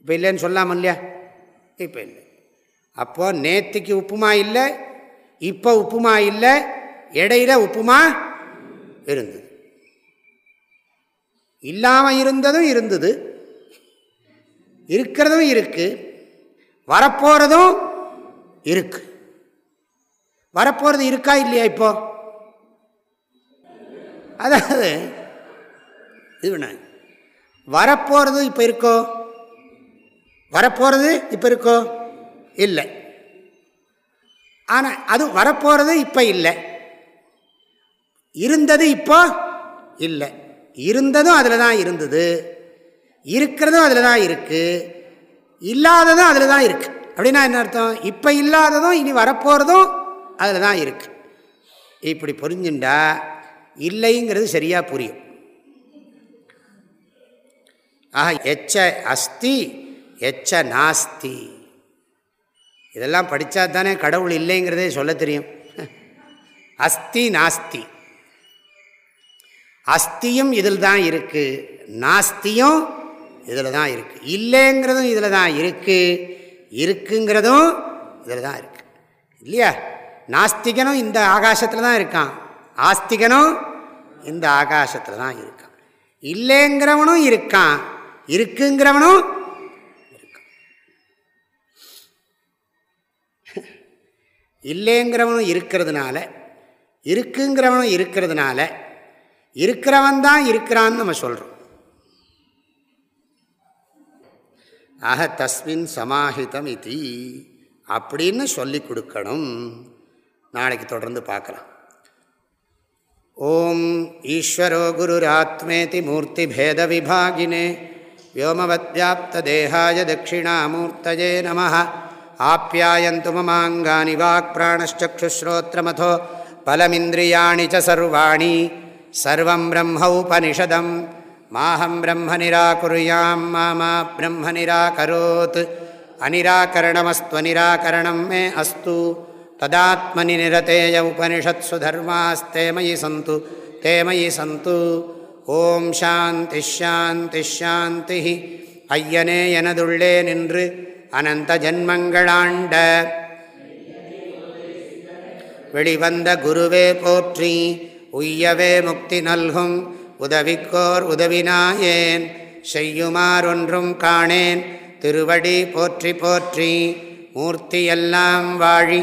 இப்போ இல்லைன்னு சொல்லாமல் இல்லையா? இப்போ இல்லை. அப்போது நேற்றுக்கு உப்புமா இல்லை இப்போ உப்புமா இல்லை இடையில உப்புமா இருந்தது. இல்லாமல் இருந்ததும் இருந்தது. இருக்கிறதும் இருக்குது வரப்போகிறதும் இருக்கு. வரப்போகிறது இருக்கா இல்லையா இப்போது அதாவது இது வரப்போகிறது இப்போ இருக்கோ? வரப்போகிறது இப்போ இருக்கோ? இல்லை. ஆனால் அது வரப்போகிறது இப்போ இல்லை. இருந்தது இப்போ இல்லை. இருந்ததும் அதில் தான் இருந்தது. இருக்கிறதும் அதில் தான் இருக்குது இல்லாததும் அதில் தான் இருக்குது அப்படின்னா என்ன அர்த்தம்? இப்போ இல்லாததும் இனி வரப்போகிறதும் அதில் தான் இருக்குது இப்படி புரிஞ்சுண்டா இல்லைங்கிறது சரியாக புரியும். ஆஹா எச்ச அஸ்தி எச்ச நாஸ்தி. இதெல்லாம் படித்தா தானே கடவுள் இல்லைங்கிறதே சொல்ல தெரியும். அஸ்தி நாஸ்தி. அஸ்தியும் இதில் தான் இருக்குது நாஸ்தியும் இதில் தான் இருக்குது இல்லைங்கிறதும் இதில் தான் இருக்குது இருக்குங்கிறதும் இதில் தான் இருக்குது இல்லையா? நாஸ்திகனும் இந்த ஆகாசத்தில் தான் இருக்கான். ஆஸ்திகனும் இந்த ஆகாசத்தில் தான் இருக்கான். இல்லைங்கிறவனும் இருக்கான். இருக்குங்கிறவனும் இருக்கான். இல்லைங்கிறவனும் இருக்கிறதுனால இருக்குங்கிறவனும் இருக்கிறதுனால இருக்கிறவன் தான் இருக்கிறான்னு நம்ம சொல்கிறோம் ஆக தஸ்மின் சமாஹிதம் இது. அப்படின்னு சொல்லி கொடுக்கணும். நாளைக்கு தொடர்ந்து பார்க்கலாம். ஓம் ஈஸ்வரோ குருராத்மேதி மூர்த்திபேத விபாகினே व्योमवद्व्याप्तदेहाय दक्षिणामूर्तये नमः आप्यायन्तु ममाङ्गानि वाक्प्राणश्चक्षुश्रोत्रमथो फलमिन्द्रियाणि च सर्वाणि सर्वं ब्रह्मौपनिषदं माहं ब्रह्म निराकुर्यां मा मा ब्रह्म निराकरोत् अनिराकरणमस्त्वनिराकरणं मे अस्तु ததாத்மனி நிரதேய உபனிஷத்சு தர்மாஸ்தேமயி சந்து தேமயி சந்து ஓம் சாந்தி ஷாந்தி ஷாந்தி ஐயனே எனதுள்ளே நின்று அனந்த ஜன்மங்களாண்ட வெளிவந்த குருவே போற்றி உய்யவே முக்தி நல்கும் உதவிக்கோர் உதவினாயேன் செய்யுமாறொன்றும் காணேன் திருவடி போற்றி போற்றி மூர்த்தியெல்லாம் வாழி